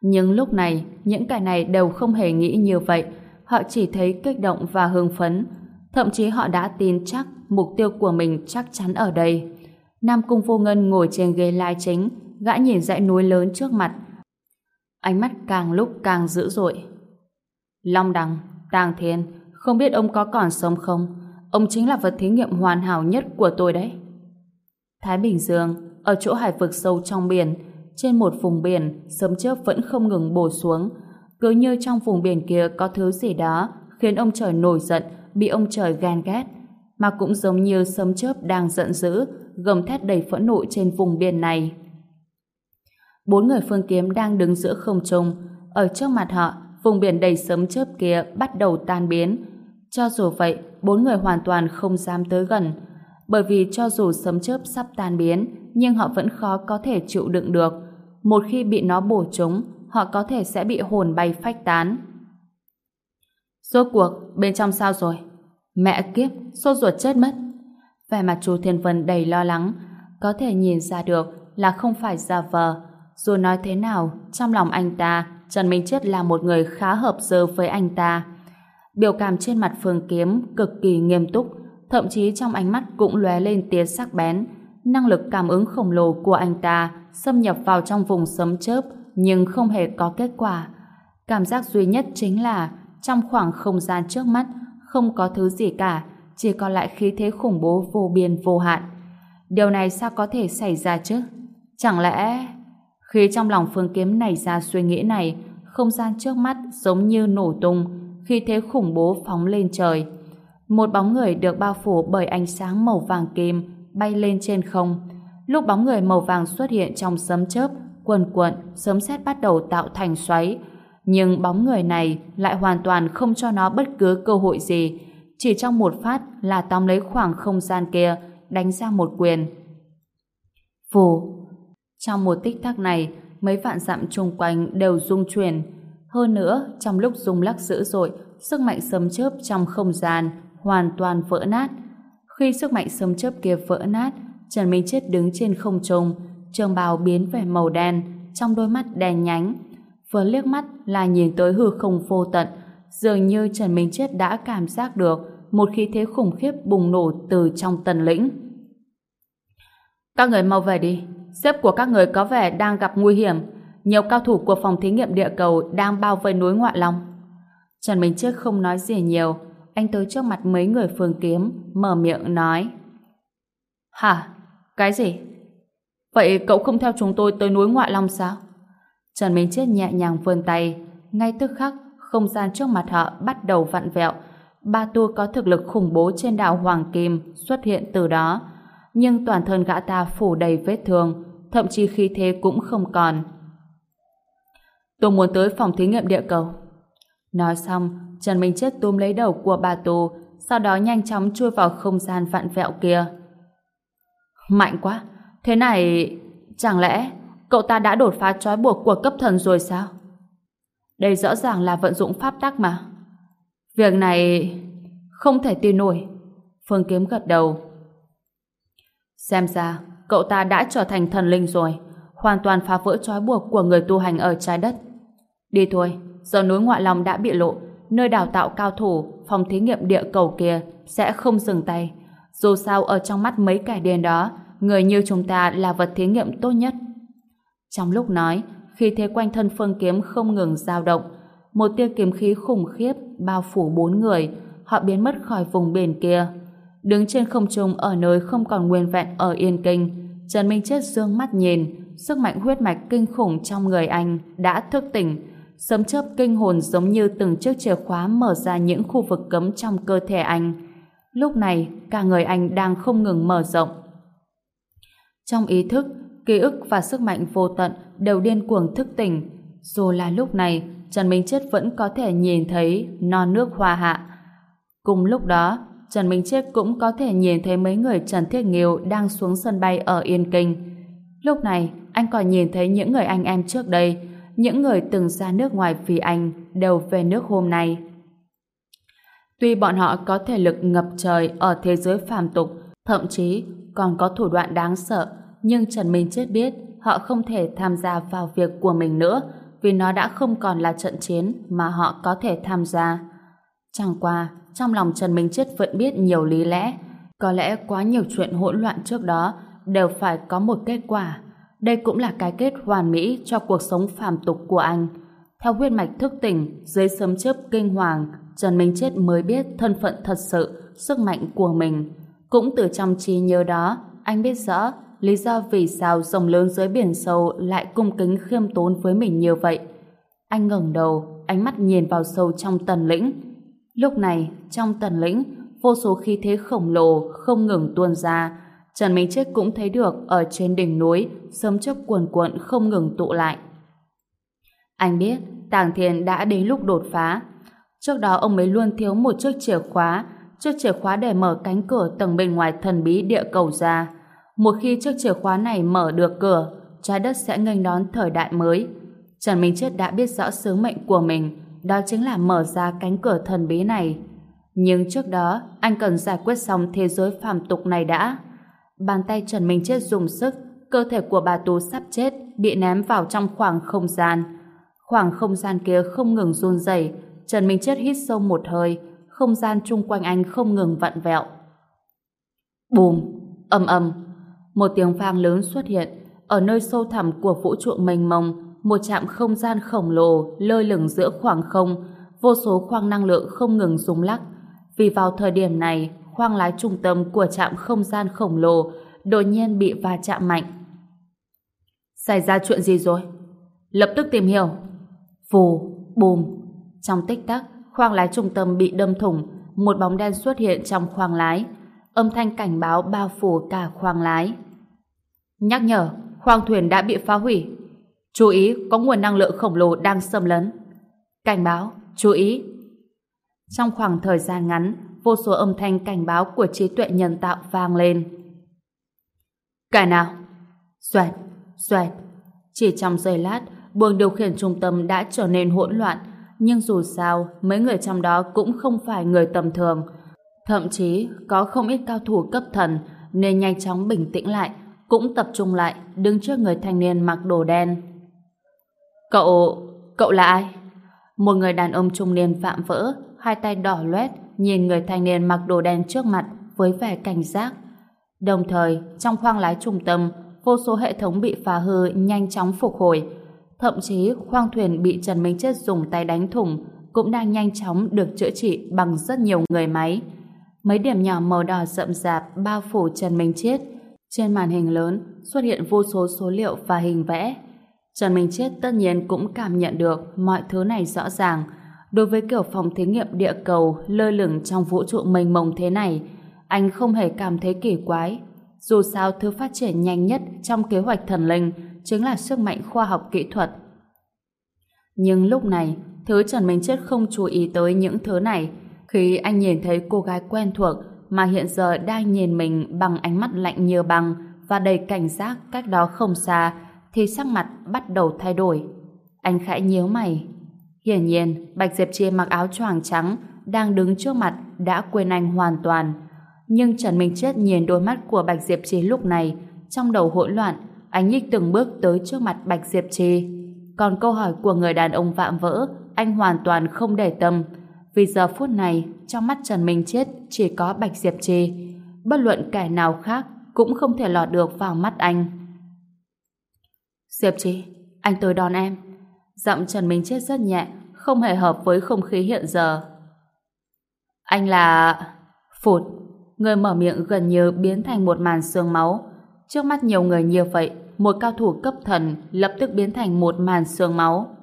Nhưng lúc này, những cái này đều không hề nghĩ như vậy. Họ chỉ thấy kích động và hưng phấn. Thậm chí họ đã tin chắc mục tiêu của mình chắc chắn ở đây. Nam Cung Vô Ngân ngồi trên ghế lai chính, gã nhìn dãy núi lớn trước mặt. Ánh mắt càng lúc càng dữ dội. Long Đằng, Tàng Thiên, không biết ông có còn sống không? Ông chính là vật thí nghiệm hoàn hảo nhất của tôi đấy. Thái Bình Dương, ở chỗ hải vực sâu trong biển, trên một vùng biển, sấm chớp vẫn không ngừng bổ xuống. Cứ như trong vùng biển kia có thứ gì đó khiến ông trời nổi giận, bị ông trời ghen ghét. Mà cũng giống như sấm chớp đang giận dữ, gầm thét đầy phẫn nộ trên vùng biển này. Bốn người phương kiếm đang đứng giữa không trung. Ở trước mặt họ, vùng biển đầy sấm chớp kia bắt đầu tan biến. Cho dù vậy, bốn người hoàn toàn không dám tới gần. Bởi vì cho dù sấm chớp sắp tan biến, nhưng họ vẫn khó có thể chịu đựng được. Một khi bị nó bổ trúng, họ có thể sẽ bị hồn bay phách tán. Rốt cuộc, bên trong sao rồi? Mẹ kiếp, sốt ruột chết mất. Vẻ mặt chú Thiên Vân đầy lo lắng, có thể nhìn ra được là không phải giả vờ. Dù nói thế nào, trong lòng anh ta, Trần Minh Chết là một người khá hợp dơ với anh ta. Biểu cảm trên mặt Phương Kiếm cực kỳ nghiêm túc, thậm chí trong ánh mắt cũng lóe lên tia sắc bén. Năng lực cảm ứng khổng lồ của anh ta xâm nhập vào trong vùng sấm chớp nhưng không hề có kết quả. Cảm giác duy nhất chính là trong khoảng không gian trước mắt không có thứ gì cả, chỉ còn lại khí thế khủng bố vô biên vô hạn. Điều này sao có thể xảy ra chứ? Chẳng lẽ... Khi trong lòng Phương Kiếm nảy ra suy nghĩ này, không gian trước mắt giống như nổ tung, khi thế khủng bố phóng lên trời. Một bóng người được bao phủ bởi ánh sáng màu vàng kim bay lên trên không. Lúc bóng người màu vàng xuất hiện trong sấm chớp, quần cuộn, sấm sét bắt đầu tạo thành xoáy. Nhưng bóng người này lại hoàn toàn không cho nó bất cứ cơ hội gì. Chỉ trong một phát là tóm lấy khoảng không gian kia, đánh ra một quyền. Phù! Trong một tích tắc này, mấy vạn dặm chung quanh đều rung chuyển. Hơn nữa, trong lúc rung lắc dữ dội, sức mạnh sấm chớp trong không gian hoàn toàn vỡ nát. Khi sức mạnh sấm chớp kia vỡ nát, Trần Minh Chết đứng trên không trung, trường bào biến về màu đen, trong đôi mắt đen nhánh. Vừa liếc mắt là nhìn tới hư không vô tận, dường như Trần Minh Chết đã cảm giác được một khí thế khủng khiếp bùng nổ từ trong tần lĩnh. Các người mau về đi, sếp của các người có vẻ đang gặp nguy hiểm, nhiều cao thủ của phòng thí nghiệm địa cầu đang bao vây núi Ngoại Long. Trần Minh Chết không nói gì nhiều, anh tới trước mặt mấy người phương kiếm, mở miệng nói. Hả? Cái gì? Vậy cậu không theo chúng tôi tới núi Ngoại Long sao? Trần Minh Chết nhẹ nhàng vươn tay, ngay tức khắc, không gian trước mặt họ bắt đầu vặn vẹo. ba tu có thực lực khủng bố trên đảo Hoàng Kim xuất hiện từ đó. Nhưng toàn thân gã ta phủ đầy vết thương, thậm chí khí thế cũng không còn. Tôi muốn tới phòng thí nghiệm địa cầu. Nói xong, Trần Minh Chết túm lấy đầu của bà tù, sau đó nhanh chóng chui vào không gian vặn vẹo kia. Mạnh quá! Thế này... Chẳng lẽ cậu ta đã đột phá trói buộc của cấp thần rồi sao? Đây rõ ràng là vận dụng pháp tắc mà. Việc này không thể tin nổi. Phương Kiếm gật đầu. Xem ra, cậu ta đã trở thành thần linh rồi, hoàn toàn phá vỡ trói buộc của người tu hành ở trái đất. Đi thôi, giờ núi ngoại lòng đã bị lộ, nơi đào tạo cao thủ, phòng thí nghiệm địa cầu kia sẽ không dừng tay. Dù sao ở trong mắt mấy kẻ điên đó, người như chúng ta là vật thí nghiệm tốt nhất. Trong lúc nói, khi thế quanh thân phương kiếm không ngừng dao động, một tia kiếm khí khủng khiếp bao phủ bốn người, họ biến mất khỏi vùng biển kia. Đứng trên không trung ở nơi không còn nguyên vẹn ở Yên Kinh, Trần Minh Chết dương mắt nhìn, sức mạnh huyết mạch kinh khủng trong người anh đã thức tỉnh, sấm chớp kinh hồn giống như từng chiếc chìa khóa mở ra những khu vực cấm trong cơ thể anh. Lúc này, cả người anh đang không ngừng mở rộng. Trong ý thức, ký ức và sức mạnh vô tận đều điên cuồng thức tỉnh. Dù là lúc này, Trần Minh Chết vẫn có thể nhìn thấy non nước hoa hạ. Cùng lúc đó, Trần Minh Chết cũng có thể nhìn thấy mấy người Trần Thiết Nghiêu đang xuống sân bay ở Yên Kinh. Lúc này, anh còn nhìn thấy những người anh em trước đây, những người từng ra nước ngoài vì anh đều về nước hôm nay. Tuy bọn họ có thể lực ngập trời ở thế giới phàm tục, thậm chí còn có thủ đoạn đáng sợ, nhưng Trần Minh Chết biết họ không thể tham gia vào việc của mình nữa vì nó đã không còn là trận chiến mà họ có thể tham gia. Chẳng qua, trong lòng Trần Minh Chết vẫn biết nhiều lý lẽ. Có lẽ quá nhiều chuyện hỗn loạn trước đó đều phải có một kết quả. Đây cũng là cái kết hoàn mỹ cho cuộc sống phàm tục của anh. Theo huyết mạch thức tỉnh, dưới sấm chớp kinh hoàng, Trần Minh Chết mới biết thân phận thật sự, sức mạnh của mình. Cũng từ trong trí nhớ đó, anh biết rõ lý do vì sao rồng lớn dưới biển sâu lại cung kính khiêm tốn với mình như vậy. Anh ngẩng đầu, ánh mắt nhìn vào sâu trong tần lĩnh. Lúc này, trong tần lĩnh, vô số khí thế khổng lồ không ngừng tuôn ra. Trần Minh Chết cũng thấy được ở trên đỉnh núi, sớm chớp cuồn cuộn không ngừng tụ lại. Anh biết, Tàng Thiên đã đến lúc đột phá. Trước đó ông ấy luôn thiếu một chiếc chìa khóa, chiếc chìa khóa để mở cánh cửa tầng bên ngoài thần bí địa cầu ra. Một khi chiếc chìa khóa này mở được cửa, trái đất sẽ nghênh đón thời đại mới. Trần Minh Chết đã biết rõ sứ mệnh của mình, đó chính là mở ra cánh cửa thần bí này. Nhưng trước đó, anh cần giải quyết xong thế giới phàm tục này đã. Bàn tay Trần Minh Chết dùng sức, cơ thể của bà Tú sắp chết, bị ném vào trong khoảng không gian. Khoảng không gian kia không ngừng run rẩy, Trần Minh Chết hít sâu một hơi, không gian chung quanh anh không ngừng vặn vẹo. Bùm, ầm ầm, một tiếng vang lớn xuất hiện, ở nơi sâu thẳm của vũ trụ mênh mông, một trạm không gian khổng lồ lơ lửng giữa khoảng không, vô số khoang năng lượng không ngừng rung lắc. Vì vào thời điểm này, khoang lái trung tâm của trạm không gian khổng lồ đột nhiên bị va chạm mạnh. Xảy ra chuyện gì rồi? Lập tức tìm hiểu. Vù, bùm. Trong tích tắc, khoang lái trung tâm bị đâm thủng, một bóng đen xuất hiện trong khoang lái. Âm thanh cảnh báo bao phủ cả khoang lái. Nhắc nhở, khoang thuyền đã bị phá hủy. Chú ý, có nguồn năng lượng khổng lồ đang xâm lấn. Cảnh báo, chú ý. Trong khoảng thời gian ngắn, vô số âm thanh cảnh báo của trí tuệ nhân tạo vang lên. Cả nào? Xoẹt, xoẹt. Chỉ trong giây lát, buồng điều khiển trung tâm đã trở nên hỗn loạn, nhưng dù sao, mấy người trong đó cũng không phải người tầm thường. Thậm chí, có không ít cao thủ cấp thần, nên nhanh chóng bình tĩnh lại, cũng tập trung lại, đứng trước người thanh niên mặc đồ đen. Cậu... cậu là ai? Một người đàn ông trung niên phạm vỡ, hai tay đỏ loét, nhìn người thanh niên mặc đồ đen trước mặt với vẻ cảnh giác. Đồng thời, trong khoang lái trung tâm, vô số hệ thống bị phá hư nhanh chóng phục hồi. Thậm chí, khoang thuyền bị Trần Minh Chết dùng tay đánh thủng cũng đang nhanh chóng được chữa trị bằng rất nhiều người máy. Mấy điểm nhỏ màu đỏ rậm rạp bao phủ Trần Minh Chết. Trên màn hình lớn xuất hiện vô số số liệu và hình vẽ. Trần Minh Chết tất nhiên cũng cảm nhận được mọi thứ này rõ ràng. đối với kiểu phòng thí nghiệm địa cầu lơ lửng trong vũ trụ mênh mông thế này, anh không hề cảm thấy kỳ quái. Dù sao thứ phát triển nhanh nhất trong kế hoạch thần linh chính là sức mạnh khoa học kỹ thuật. Nhưng lúc này, thứ Trần Minh Chết không chú ý tới những thứ này. Khi anh nhìn thấy cô gái quen thuộc mà hiện giờ đang nhìn mình bằng ánh mắt lạnh như băng và đầy cảnh giác cách đó không xa, thì sắc mặt bắt đầu thay đổi. Anh khẽ nhíu mày. Hiển nhiên, Bạch Diệp Chi mặc áo choàng trắng đang đứng trước mặt đã quên anh hoàn toàn. Nhưng Trần Minh Chết nhìn đôi mắt của Bạch Diệp Chi lúc này, trong đầu hỗn loạn, anh nhích từng bước tới trước mặt Bạch Diệp Chi. Còn câu hỏi của người đàn ông vạm vỡ, anh hoàn toàn không để tâm. Vì giờ phút này, trong mắt Trần Minh Chết chỉ có Bạch Diệp Chi. Bất luận kẻ nào khác cũng không thể lọt được vào mắt anh. Diệp Chi, anh tới đón em. Giọng Trần Minh Chết rất nhẹ, không hề hợp với không khí hiện giờ. Anh là... Phụt, người mở miệng gần như biến thành một màn sương máu. Trước mắt nhiều người như vậy, một cao thủ cấp thần lập tức biến thành một màn sương máu.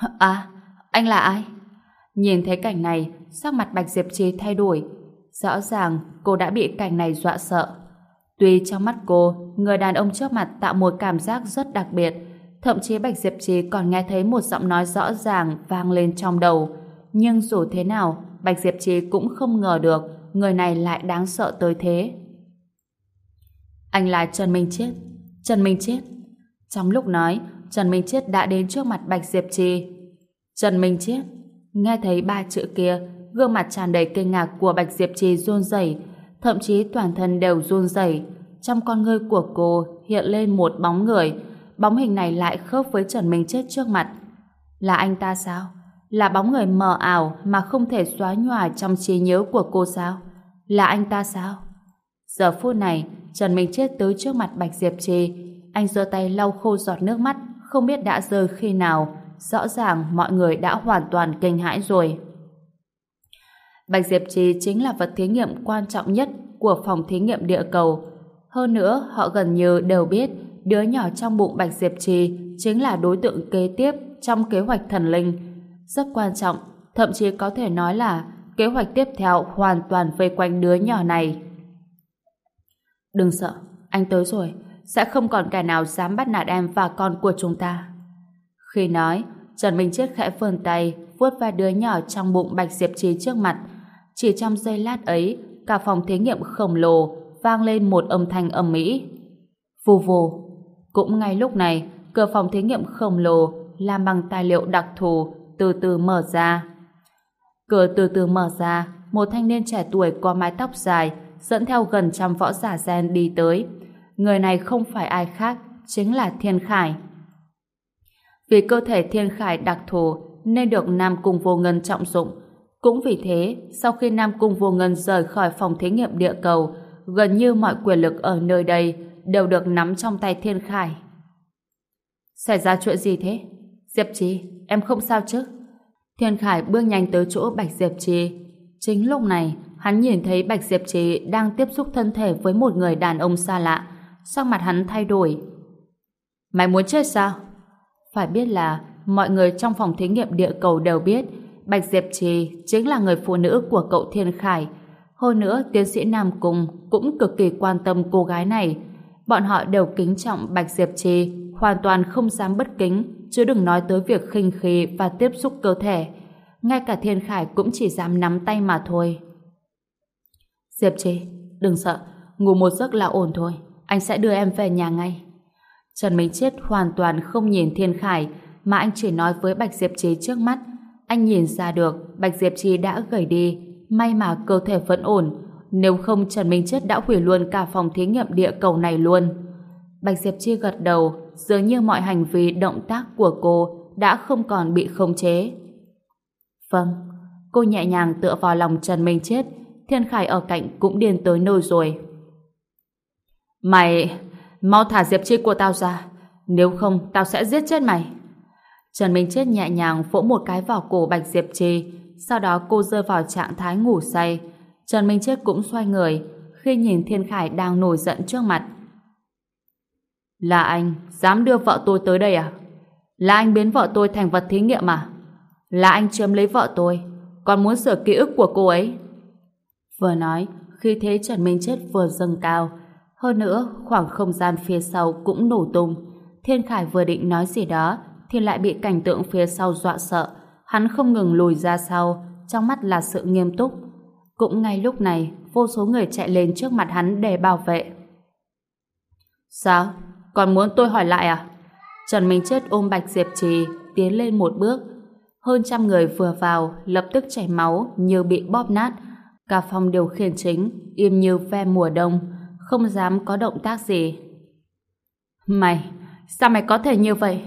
À, anh là ai? Nhìn thấy cảnh này, sắc mặt Bạch Diệp Chi thay đổi. Rõ ràng cô đã bị cảnh này dọa sợ. Tuy trong mắt cô, người đàn ông trước mặt tạo một cảm giác rất đặc biệt, thậm chí Bạch Diệp Trì còn nghe thấy một giọng nói rõ ràng vang lên trong đầu. Nhưng dù thế nào, Bạch Diệp Trì cũng không ngờ được người này lại đáng sợ tới thế. Anh là Trần Minh Chết. Trần Minh Chết. Trong lúc nói, Trần Minh Chết đã đến trước mặt Bạch Diệp Trì. Trần Minh Chết. Nghe thấy ba chữ kia, gương mặt tràn đầy kinh ngạc của Bạch Diệp Trì run rẩy, thậm chí toàn thân đều run rẩy. Trong con ngươi của cô hiện lên một bóng người, bóng hình này lại khớp với Trần Minh Chết trước mặt. Là anh ta sao? Là bóng người mờ ảo mà không thể xóa nhòa trong trí nhớ của cô sao? Là anh ta sao? Giờ phút này, Trần Minh Chết tới trước mặt Bạch Diệp Trì. Anh giơ tay lau khô giọt nước mắt, không biết đã rơi khi nào. Rõ ràng mọi người đã hoàn toàn kinh hãi rồi. Bạch Diệp Trì chính là vật thí nghiệm quan trọng nhất của phòng thí nghiệm địa cầu. Hơn nữa, họ gần như đều biết đứa nhỏ trong bụng Bạch Diệp Trì chính là đối tượng kế tiếp trong kế hoạch thần linh. Rất quan trọng, thậm chí có thể nói là kế hoạch tiếp theo hoàn toàn vây quanh đứa nhỏ này. Đừng sợ, anh tới rồi, sẽ không còn kẻ nào dám bắt nạt em và con của chúng ta. Khi nói, Trần Minh Chết khẽ vươn tay, vuốt vai đứa nhỏ trong bụng Bạch Diệp Trì trước mặt. Chỉ trong giây lát ấy, cả phòng thí nghiệm khổng lồ vang lên một âm thanh ầm ĩ. Vù vù. Cũng ngay lúc này, cửa phòng thí nghiệm khổng lồ làm bằng tài liệu đặc thù từ từ mở ra. Cửa từ từ mở ra, một thanh niên trẻ tuổi có mái tóc dài dẫn theo gần trăm võ giả gen đi tới. Người này không phải ai khác, chính là Thiên Khải. Vì cơ thể Thiên Khải đặc thù nên được Nam Cung Vô Ngân trọng dụng. Cũng vì thế, sau khi Nam Cung Vô Ngân rời khỏi phòng thí nghiệm địa cầu, gần như mọi quyền lực ở nơi đây đều được nắm trong tay Thiên Khải. Xảy ra chuyện gì thế? Diệp Trì, em không sao chứ? Thiên Khải bước nhanh tới chỗ Bạch Diệp Trì. Chính lúc này, hắn nhìn thấy Bạch Diệp Trì đang tiếp xúc thân thể với một người đàn ông xa lạ. Sắc mặt hắn thay đổi. Mày muốn chết sao? Phải biết là mọi người trong phòng thí nghiệm địa cầu đều biết Bạch Diệp Trì chính là người phụ nữ của cậu Thiên Khải. Hơn nữa, tiến sĩ Nam Cung cũng cực kỳ quan tâm cô gái này. Bọn họ đều kính trọng Bạch Diệp Trì, hoàn toàn không dám bất kính, chứ đừng nói tới việc khinh khí và tiếp xúc cơ thể. Ngay cả Thiên Khải cũng chỉ dám nắm tay mà thôi. Diệp Trì, đừng sợ, ngủ một giấc là ổn thôi, anh sẽ đưa em về nhà ngay. Trần Minh Chết hoàn toàn không nhìn Thiên Khải, mà anh chỉ nói với Bạch Diệp Trì trước mắt. Anh nhìn ra được Bạch Diệp Chi đã gầy đi, may mà cơ thể vẫn ổn, nếu không Trần Minh Chết đã hủy luôn cả phòng thí nghiệm địa cầu này luôn. Bạch Diệp Chi gật đầu, dường như mọi hành vi động tác của cô đã không còn bị khống chế. Vâng, cô nhẹ nhàng tựa vào lòng Trần Minh Chết, Thiên Khải ở cạnh cũng điên tới nơi rồi. Mày, mau thả Diệp Chi của tao ra, nếu không tao sẽ giết chết mày. Trần Minh Chết nhẹ nhàng vỗ một cái vào cổ Bạch Diệp trì, sau đó cô rơi vào trạng thái ngủ say. Trần Minh Chết cũng xoay người, khi nhìn Thiên Khải đang nổi giận trước mặt. Là anh, dám đưa vợ tôi tới đây à? Là anh biến vợ tôi thành vật thí nghiệm à? Là anh chiếm lấy vợ tôi, còn muốn sửa ký ức của cô ấy. Vừa nói, khi thế Trần Minh Chết vừa dâng cao. Hơn nữa, khoảng không gian phía sau cũng nổ tung. Thiên Khải vừa định nói gì đó, thì lại bị cảnh tượng phía sau dọa sợ. Hắn không ngừng lùi ra sau, trong mắt là sự nghiêm túc. Cũng ngay lúc này, vô số người chạy lên trước mặt hắn để bảo vệ. Sao? Còn muốn tôi hỏi lại à? Trần Minh Chết ôm Bạch Diệp Trì, tiến lên một bước. Hơn trăm người vừa vào, lập tức chảy máu như bị bóp nát. Cả phòng điều khiển chính, im như ve mùa đông, không dám có động tác gì. Mày, sao mày có thể như vậy?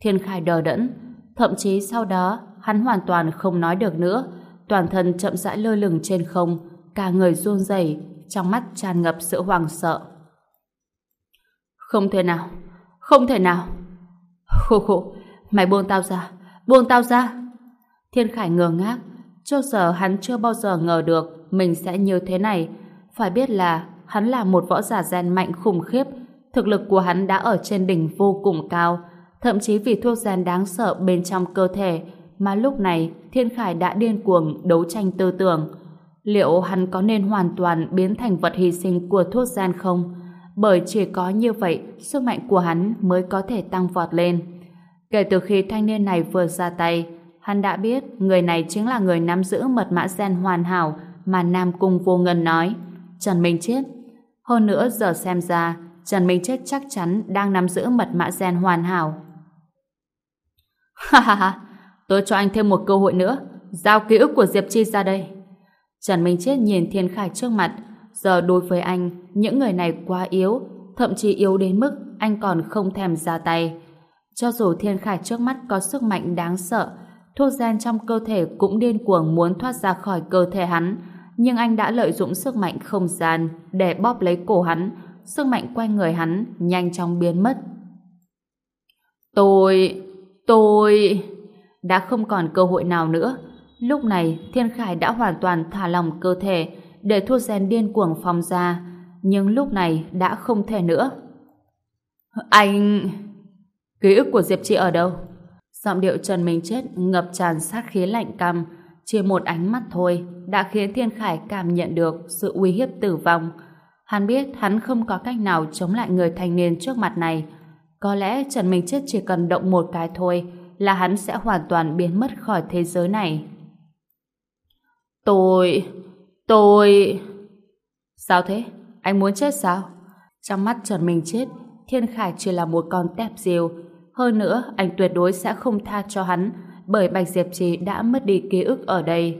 Thiên Khai đờ đẫn, thậm chí sau đó hắn hoàn toàn không nói được nữa, toàn thân chậm rãi lơ lửng trên không, cả người run rẩy, trong mắt tràn ngập sự hoảng sợ. Không thể nào, không thể nào. Khổ khô, mày buông tao ra, buông tao ra. Thiên Khải ngơ ngác, cho giờ hắn chưa bao giờ ngờ được mình sẽ như thế này. Phải biết là hắn là một võ giả gen mạnh khủng khiếp, thực lực của hắn đã ở trên đỉnh vô cùng cao, thậm chí vì thuốc gen đáng sợ bên trong cơ thể mà lúc này Thiên Khải đã điên cuồng đấu tranh tư tưởng. Liệu hắn có nên hoàn toàn biến thành vật hy sinh của thuốc gen không? Bởi chỉ có như vậy, sức mạnh của hắn mới có thể tăng vọt lên. Kể từ khi thanh niên này vừa ra tay, hắn đã biết người này chính là người nắm giữ mật mã gen hoàn hảo mà Nam Cung Vô Ngân nói. Trần Minh Chết. Hơn nữa giờ xem ra, Trần Minh Chết chắc chắn đang nắm giữ mật mã gen hoàn hảo. Ha ha ha, tôi cho anh thêm một cơ hội nữa, giao ký ức của Diệp Chi ra đây. Trần Minh Chết nhìn Thiên Khải trước mặt, giờ đối với anh, những người này quá yếu, thậm chí yếu đến mức anh còn không thèm ra tay. Cho dù Thiên Khải trước mắt có sức mạnh đáng sợ, thuốc gen trong cơ thể cũng điên cuồng muốn thoát ra khỏi cơ thể hắn, nhưng anh đã lợi dụng sức mạnh không gian để bóp lấy cổ hắn, sức mạnh quanh người hắn nhanh chóng biến mất. Tôi tôi... Đã không còn cơ hội nào nữa. Lúc này, Thiên Khải đã hoàn toàn thả lòng cơ thể để thuốc gen điên cuồng phong ra, nhưng lúc này đã không thể nữa. Anh... Ký ức của Diệp Chị ở đâu? Giọng điệu Trần Minh Chết ngập tràn sát khí lạnh căm, chỉ một ánh mắt thôi đã khiến Thiên Khải cảm nhận được sự uy hiếp tử vong. Hắn biết hắn không có cách nào chống lại người thanh niên trước mặt này. Có lẽ Trần Minh Chết chỉ cần động một cái thôi là hắn sẽ hoàn toàn biến mất khỏi thế giới này. Tôi... tôi... Sao thế? Anh muốn chết sao? Trong mắt Trần Minh Chết, Thiên Khải chỉ là một con tép diều. Hơn nữa, anh tuyệt đối sẽ không tha cho hắn bởi Bạch Diệp Trì đã mất đi ký ức ở đây.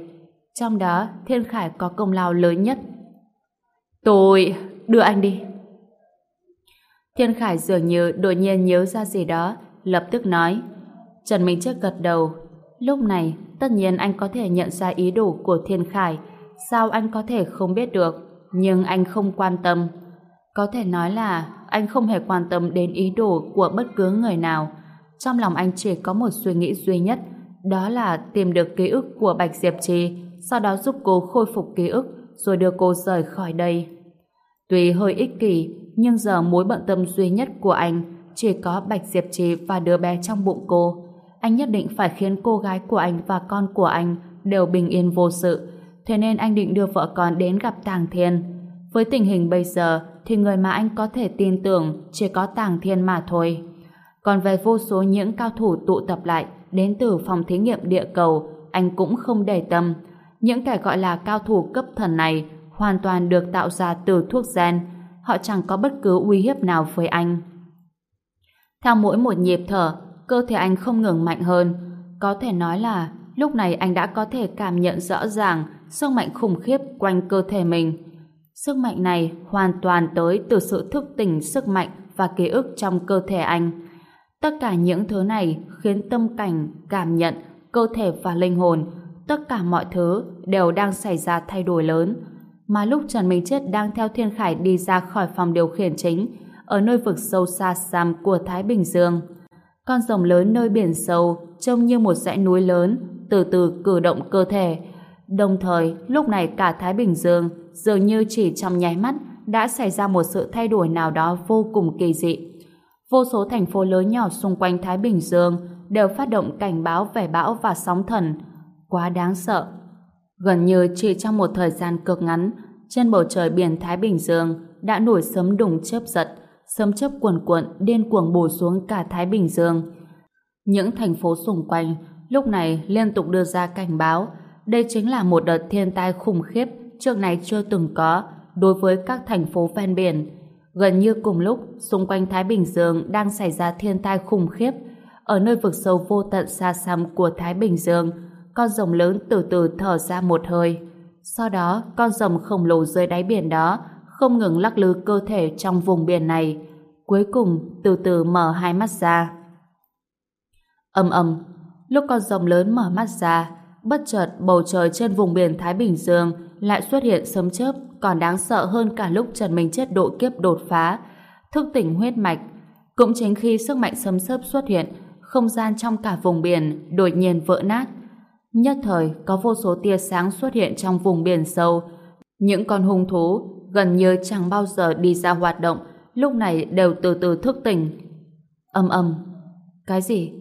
Trong đó, Thiên Khải có công lao lớn nhất. Tôi... đưa anh đi. Thiên Khải dường như đột nhiên nhớ ra gì đó, lập tức nói. Trần Minh Chết gật đầu. Lúc này, tất nhiên anh có thể nhận ra ý đồ của Thiên Khải. Sao anh có thể không biết được? Nhưng anh không quan tâm. Có thể nói là anh không hề quan tâm đến ý đồ của bất cứ người nào. Trong lòng anh chỉ có một suy nghĩ duy nhất, đó là tìm được ký ức của Bạch Diệp Trì, sau đó giúp cô khôi phục ký ức, rồi đưa cô rời khỏi đây. Tuy hơi ích kỷ, nhưng giờ mối bận tâm duy nhất của anh chỉ có Bạch Diệp Trì và đứa bé trong bụng cô. Anh nhất định phải khiến cô gái của anh và con của anh đều bình yên vô sự, thế nên anh định đưa vợ con đến gặp Tàng Thiên. Với tình hình bây giờ, thì người mà anh có thể tin tưởng chỉ có Tàng Thiên mà thôi. Còn về vô số những cao thủ tụ tập lại đến từ phòng thí nghiệm địa cầu, anh cũng không để tâm. Những kẻ gọi là cao thủ cấp thần này hoàn toàn được tạo ra từ thuốc gen. Họ chẳng có bất cứ uy hiếp nào với anh. Theo mỗi một nhịp thở, cơ thể anh không ngừng mạnh hơn. Có thể nói là lúc này anh đã có thể cảm nhận rõ ràng sức mạnh khủng khiếp quanh cơ thể mình. Sức mạnh này hoàn toàn tới từ sự thức tỉnh sức mạnh và ký ức trong cơ thể anh. Tất cả những thứ này khiến tâm cảnh, cảm nhận, cơ thể và linh hồn, tất cả mọi thứ đều đang xảy ra thay đổi lớn. Mà lúc Trần Minh Chết đang theo Thiên Khải đi ra khỏi phòng điều khiển chính, ở nơi vực sâu xa xăm của Thái Bình Dương, con rồng lớn nơi biển sâu trông như một dãy núi lớn, từ từ cử động cơ thể. Đồng thời, lúc này cả Thái Bình Dương dường như chỉ trong nháy mắt đã xảy ra một sự thay đổi nào đó vô cùng kỳ dị. Vô số thành phố lớn nhỏ xung quanh Thái Bình Dương đều phát động cảnh báo về bão và sóng thần. Quá đáng sợ. Gần như chỉ trong một thời gian cực ngắn, trên bầu trời biển Thái Bình Dương đã nổi sấm đùng chớp giật, sấm chớp cuồn cuộn điên cuồng bổ xuống cả Thái Bình Dương. Những thành phố xung quanh lúc này liên tục đưa ra cảnh báo đây chính là một đợt thiên tai khủng khiếp trước này chưa từng có đối với các thành phố ven biển. Gần như cùng lúc, xung quanh Thái Bình Dương đang xảy ra thiên tai khủng khiếp. Ở nơi vực sâu vô tận xa xăm của Thái Bình Dương, con rồng lớn từ từ thở ra một hơi. Sau đó, con rồng khổng lồ dưới đáy biển đó không ngừng lắc lư cơ thể trong vùng biển này. Cuối cùng, từ từ mở hai mắt ra. Âm ầm, lúc con rồng lớn mở mắt ra, bất chợt bầu trời trên vùng biển Thái Bình Dương lại xuất hiện sấm chớp còn đáng sợ hơn cả lúc Trần Minh Chết độ kiếp đột phá, thức tỉnh huyết mạch. Cũng chính khi sức mạnh sấm chớp xuất hiện, không gian trong cả vùng biển đột nhiên vỡ nát. Nhất thời, có vô số tia sáng xuất hiện trong vùng biển sâu. Những con hung thú gần như chẳng bao giờ đi ra hoạt động, lúc này đều từ từ thức tỉnh. Âm âm. Cái gì?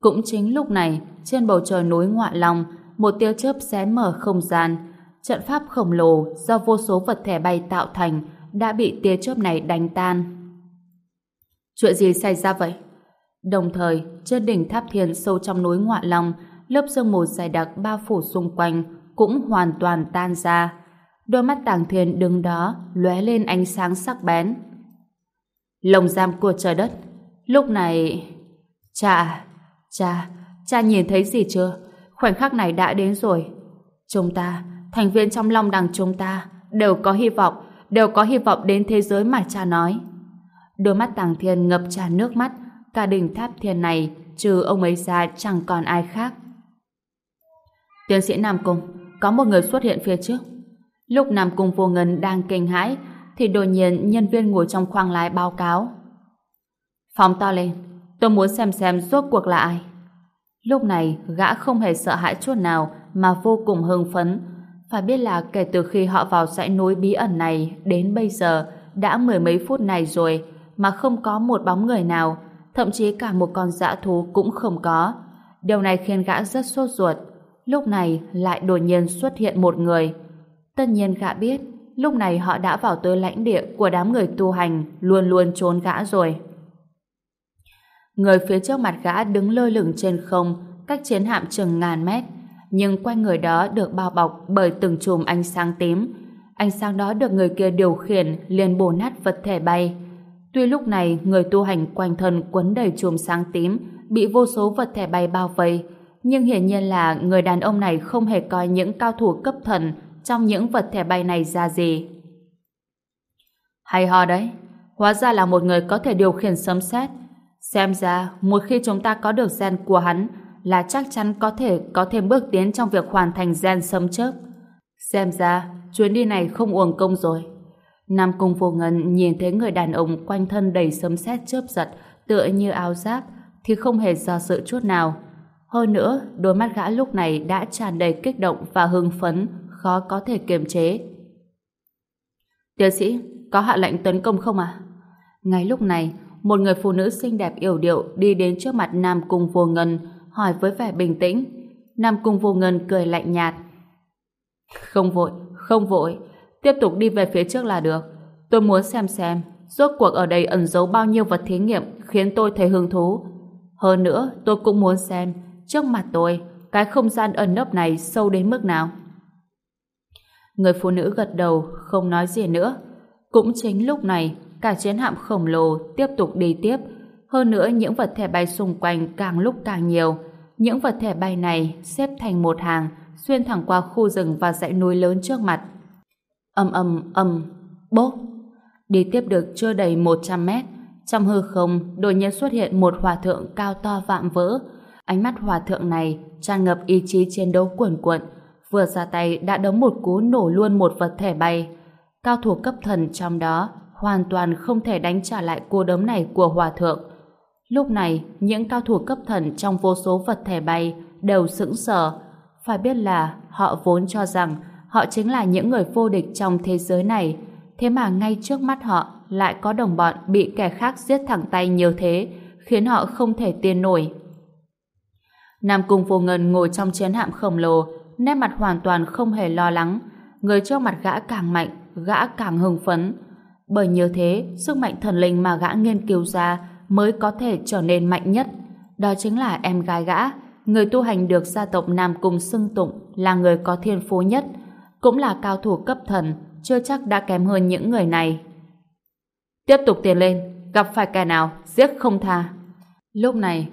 Cũng chính lúc này, trên bầu trời núi ngoại long, một tia chớp xé mở không gian. Trận pháp khổng lồ do vô số vật thể bay tạo thành đã bị tia chớp này đánh tan. Chuyện gì xảy ra vậy? Đồng thời, trên đỉnh tháp thiền sâu trong núi ngoại long, lớp sương mù dày đặc bao phủ xung quanh cũng hoàn toàn tan ra. Đôi mắt tàng thiên đứng đó lóe lên ánh sáng sắc bén. Lồng giam của trời đất. Lúc này... Cha, cha, cha nhìn thấy gì chưa? Khoảnh khắc này đã đến rồi. Chúng ta, thành viên trong long đằng chúng ta, đều có hy vọng, đều có hy vọng đến thế giới mà cha nói. Đôi mắt tàng thiên ngập tràn nước mắt, cả đỉnh tháp thiên này, trừ ông ấy ra chẳng còn ai khác. Tiến sĩ Nam Cung, có một người xuất hiện phía trước. Lúc Nam Cung vô ngân đang kinh hãi, thì đột nhiên nhân viên ngồi trong khoang lái báo cáo. Phóng to lên, tôi muốn xem xem rốt cuộc là ai. Lúc này, gã không hề sợ hãi chút nào mà vô cùng hưng phấn. Phải biết là kể từ khi họ vào dãy núi bí ẩn này đến bây giờ đã mười mấy phút này rồi mà không có một bóng người nào, thậm chí cả một con dã thú cũng không có. Điều này khiến gã rất sốt ruột. Lúc này lại đột nhiên xuất hiện một người. Tất nhiên gã biết, lúc này họ đã vào tới lãnh địa của đám người tu hành luôn luôn trốn gã rồi. Người phía trước mặt gã đứng lơ lửng trên không, cách chiến hạm chừng ngàn mét, nhưng quanh người đó được bao bọc bởi từng chùm ánh sáng tím. Ánh sáng đó được người kia điều khiển liền bổ nát vật thể bay. Tuy lúc này người tu hành quanh thân quấn đầy chùm sáng tím, bị vô số vật thể bay bao vây, nhưng hiển nhiên là người đàn ông này không hề coi những cao thủ cấp thần trong những vật thể bay này ra gì. Hay ho đấy, hóa ra là một người có thể điều khiển sấm sét Xem ra, một khi chúng ta có được gen của hắn, là chắc chắn có thể có thêm bước tiến trong việc hoàn thành gen sấm chớp. Xem ra, chuyến đi này không uổng công rồi. Nam Cung Vô Ngân nhìn thấy người đàn ông quanh thân đầy sấm sét chớp giật, tựa như áo giáp, thì không hề do sự chút nào. Hơn nữa, đôi mắt gã lúc này đã tràn đầy kích động và hưng phấn, khó có thể kiềm chế. Tiến sĩ, có hạ lệnh tấn công không à? Ngay lúc này, một người phụ nữ xinh đẹp yểu điệu đi đến trước mặt Nam Cung Vô Ngân, hỏi với vẻ bình tĩnh. Nam Cung Vô Ngân cười lạnh nhạt. Không vội, không vội, tiếp tục đi về phía trước là được. Tôi muốn xem xem, rốt cuộc ở đây ẩn giấu bao nhiêu vật thí nghiệm khiến tôi thấy hứng thú. Hơn nữa, tôi cũng muốn xem, trước mặt tôi, cái không gian ẩn nấp này sâu đến mức nào. Người phụ nữ gật đầu, không nói gì nữa. Cũng chính lúc này, cả chiến hạm khổng lồ tiếp tục đi tiếp. Hơn nữa những vật thể bay xung quanh càng lúc càng nhiều. Những vật thể bay này xếp thành một hàng, xuyên thẳng qua khu rừng và dãy núi lớn trước mặt. Âm âm âm, bốp. Đi tiếp được chưa đầy 100 mét, trong hư không đột nhiên xuất hiện một hòa thượng cao to vạm vỡ. Ánh mắt hòa thượng này tràn ngập ý chí chiến đấu cuồn cuộn, vừa ra tay đã đấm một cú nổ luôn một vật thể bay. Cao thủ cấp thần trong đó hoàn toàn không thể đánh trả lại cú đấm này của hòa thượng. Lúc này, những cao thủ cấp thần trong vô số vật thể bay đều sững sờ. Phải biết là họ vốn cho rằng họ chính là những người vô địch trong thế giới này. Thế mà ngay trước mắt họ lại có đồng bọn bị kẻ khác giết thẳng tay nhiều thế, khiến họ không thể tiên nổi. Nam Cung Vô Ngân ngồi trong chiến hạm khổng lồ, nét mặt hoàn toàn không hề lo lắng. Người trước mặt gã càng mạnh, gã càng hưng phấn. Bởi như thế, sức mạnh thần linh mà gã nghiên cứu ra mới có thể trở nên mạnh nhất. Đó chính là em gái gã, người tu hành được gia tộc Nam Cung xưng tụng là người có thiên phú nhất, cũng là cao thủ cấp thần, chưa chắc đã kém hơn những người này. Tiếp tục tiến lên, gặp phải kẻ nào, giết không tha. Lúc này,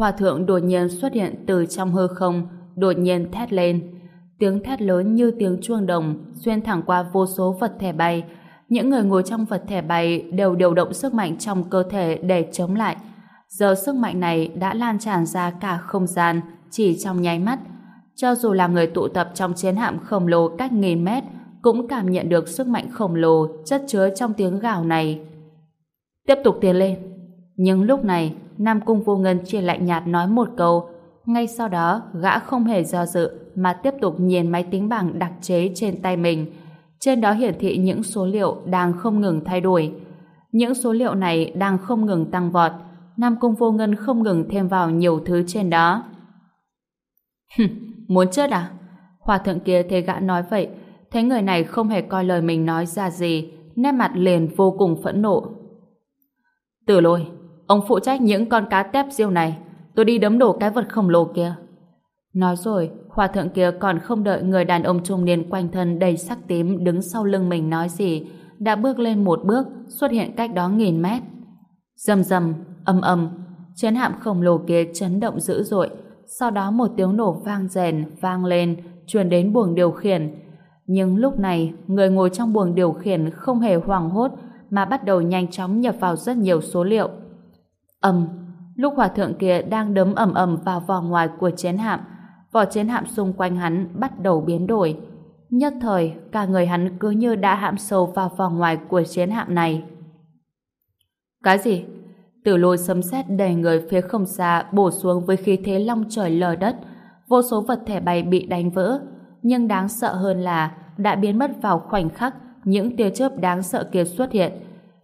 Hòa thượng đột nhiên xuất hiện từ trong hư không, đột nhiên thét lên. Tiếng thét lớn như tiếng chuông đồng, xuyên thẳng qua vô số vật thể bay. Những người ngồi trong vật thể bay đều điều động sức mạnh trong cơ thể để chống lại. Giờ sức mạnh này đã lan tràn ra cả không gian, chỉ trong nháy mắt. Cho dù là người tụ tập trong chiến hạm khổng lồ cách nghìn mét, cũng cảm nhận được sức mạnh khổng lồ chất chứa trong tiếng gào này. Tiếp tục tiến lên. Nhưng lúc này, Nam Cung Vô Ngân chỉ lạnh nhạt nói một câu. Ngay sau đó, gã không hề do dự mà tiếp tục nhìn máy tính bảng đặc chế trên tay mình. Trên đó hiển thị những số liệu đang không ngừng thay đổi. Những số liệu này đang không ngừng tăng vọt. Nam Cung Vô Ngân không ngừng thêm vào nhiều thứ trên đó. muốn chết à? Hòa thượng kia thấy gã nói vậy, thấy người này không hề coi lời mình nói ra gì, nét mặt liền vô cùng phẫn nộ. Tử lôi, ông phụ trách những con cá tép riêu này, tôi đi đấm đổ cái vật khổng lồ kia. Nói rồi, hòa thượng kia còn không đợi người đàn ông trung niên quanh thân đầy sắc tím đứng sau lưng mình nói gì, đã bước lên một bước, xuất hiện cách đó nghìn mét. Dầm dầm, âm âm, chiến hạm khổng lồ kia chấn động dữ dội, sau đó một tiếng nổ vang rèn vang lên, truyền đến buồng điều khiển. Nhưng lúc này, người ngồi trong buồng điều khiển không hề hoảng hốt, mà bắt đầu nhanh chóng nhập vào rất nhiều số liệu. Ầm, lúc hòa thượng kia đang đấm ầm ầm vào vỏ ngoài của chiến hạm, vỏ chiến hạm xung quanh hắn bắt đầu biến đổi. Nhất thời, cả người hắn cứ như đã hãm sâu vào vỏ ngoài của chiến hạm này. Cái gì? Tử lôi sấm sét đầy người phía không xa bổ xuống với khí thế long trời lở đất. Vô số vật thể bay bị đánh vỡ. Nhưng đáng sợ hơn là đã biến mất vào khoảnh khắc những tia chớp đáng sợ kia xuất hiện.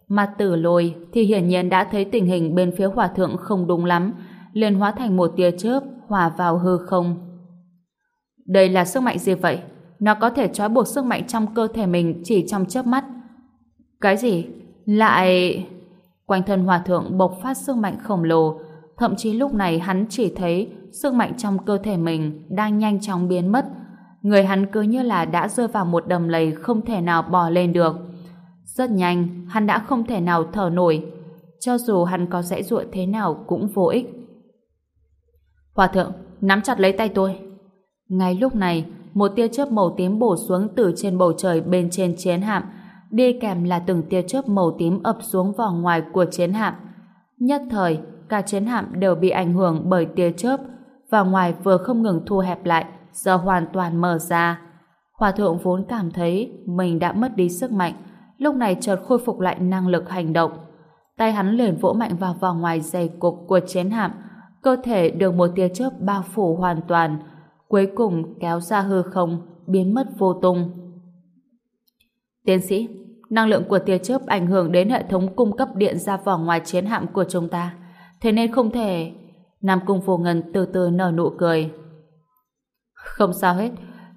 Mà tử lôi thì hiển nhiên đã thấy tình hình bên phía hòa thượng không đúng lắm, liền hóa thành một tia chớp hòa vào hư không. Đây là sức mạnh gì vậy? Nó có thể trói buộc sức mạnh trong cơ thể mình chỉ trong chớp mắt. Cái gì? Lại... Quanh thân hòa thượng bộc phát sức mạnh khổng lồ, thậm chí lúc này hắn chỉ thấy sức mạnh trong cơ thể mình đang nhanh chóng biến mất, người hắn cứ như là đã rơi vào một đầm lầy không thể nào bò lên được. Rất nhanh, hắn đã không thể nào thở nổi. Cho dù hắn có dễ dụa thế nào cũng vô ích. Hòa thượng, nắm chặt lấy tay tôi. Ngay lúc này, một tia chớp màu tím bổ xuống từ trên bầu trời bên trên chiến hạm, đi kèm là từng tia chớp màu tím ập xuống vỏ ngoài của chiến hạm. Nhất thời, cả chiến hạm đều bị ảnh hưởng bởi tia chớp, và ngoài vừa không ngừng thu hẹp lại, giờ hoàn toàn mở ra. Hòa thượng vốn cảm thấy mình đã mất đi sức mạnh, lúc này chợt khôi phục lại năng lực hành động. Tay hắn liền vỗ mạnh vào vòng ngoài dày cục của chiến hạm, cơ thể được một tia chớp bao phủ hoàn toàn, cuối cùng kéo ra hư không, biến mất vô tung. Tiến sĩ, năng lượng của tia chớp ảnh hưởng đến hệ thống cung cấp điện ra vỏ ngoài chiến hạm của chúng ta, thế nên không thể... Nam Cung Vô Ngân từ từ nở nụ cười. Không sao hết,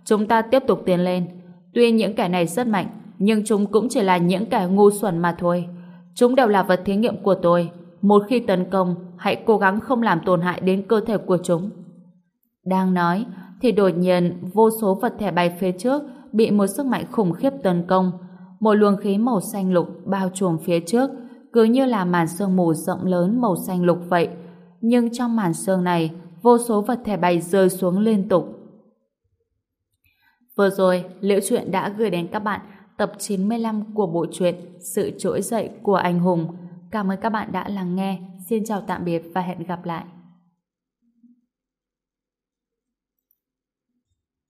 chúng ta tiếp tục tiến lên. Tuy những kẻ này rất mạnh, nhưng chúng cũng chỉ là những kẻ ngu xuẩn mà thôi. Chúng đều là vật thí nghiệm của tôi. Một khi tấn công, hãy cố gắng không làm tổn hại đến cơ thể của chúng. Đang nói, thì đột nhiên vô số vật thể bay phía trước bị một sức mạnh khủng khiếp tấn công. Một luồng khí màu xanh lục bao trùm phía trước, cứ như là màn sương mù rộng lớn màu xanh lục vậy. Nhưng trong màn sương này, vô số vật thể bay rơi xuống liên tục, Vừa rồi, Liễu Chuyện đã gửi đến các bạn tập 95 của bộ truyện Sự trỗi dậy của anh hùng. Cảm ơn các bạn đã lắng nghe. Xin chào tạm biệt và hẹn gặp lại.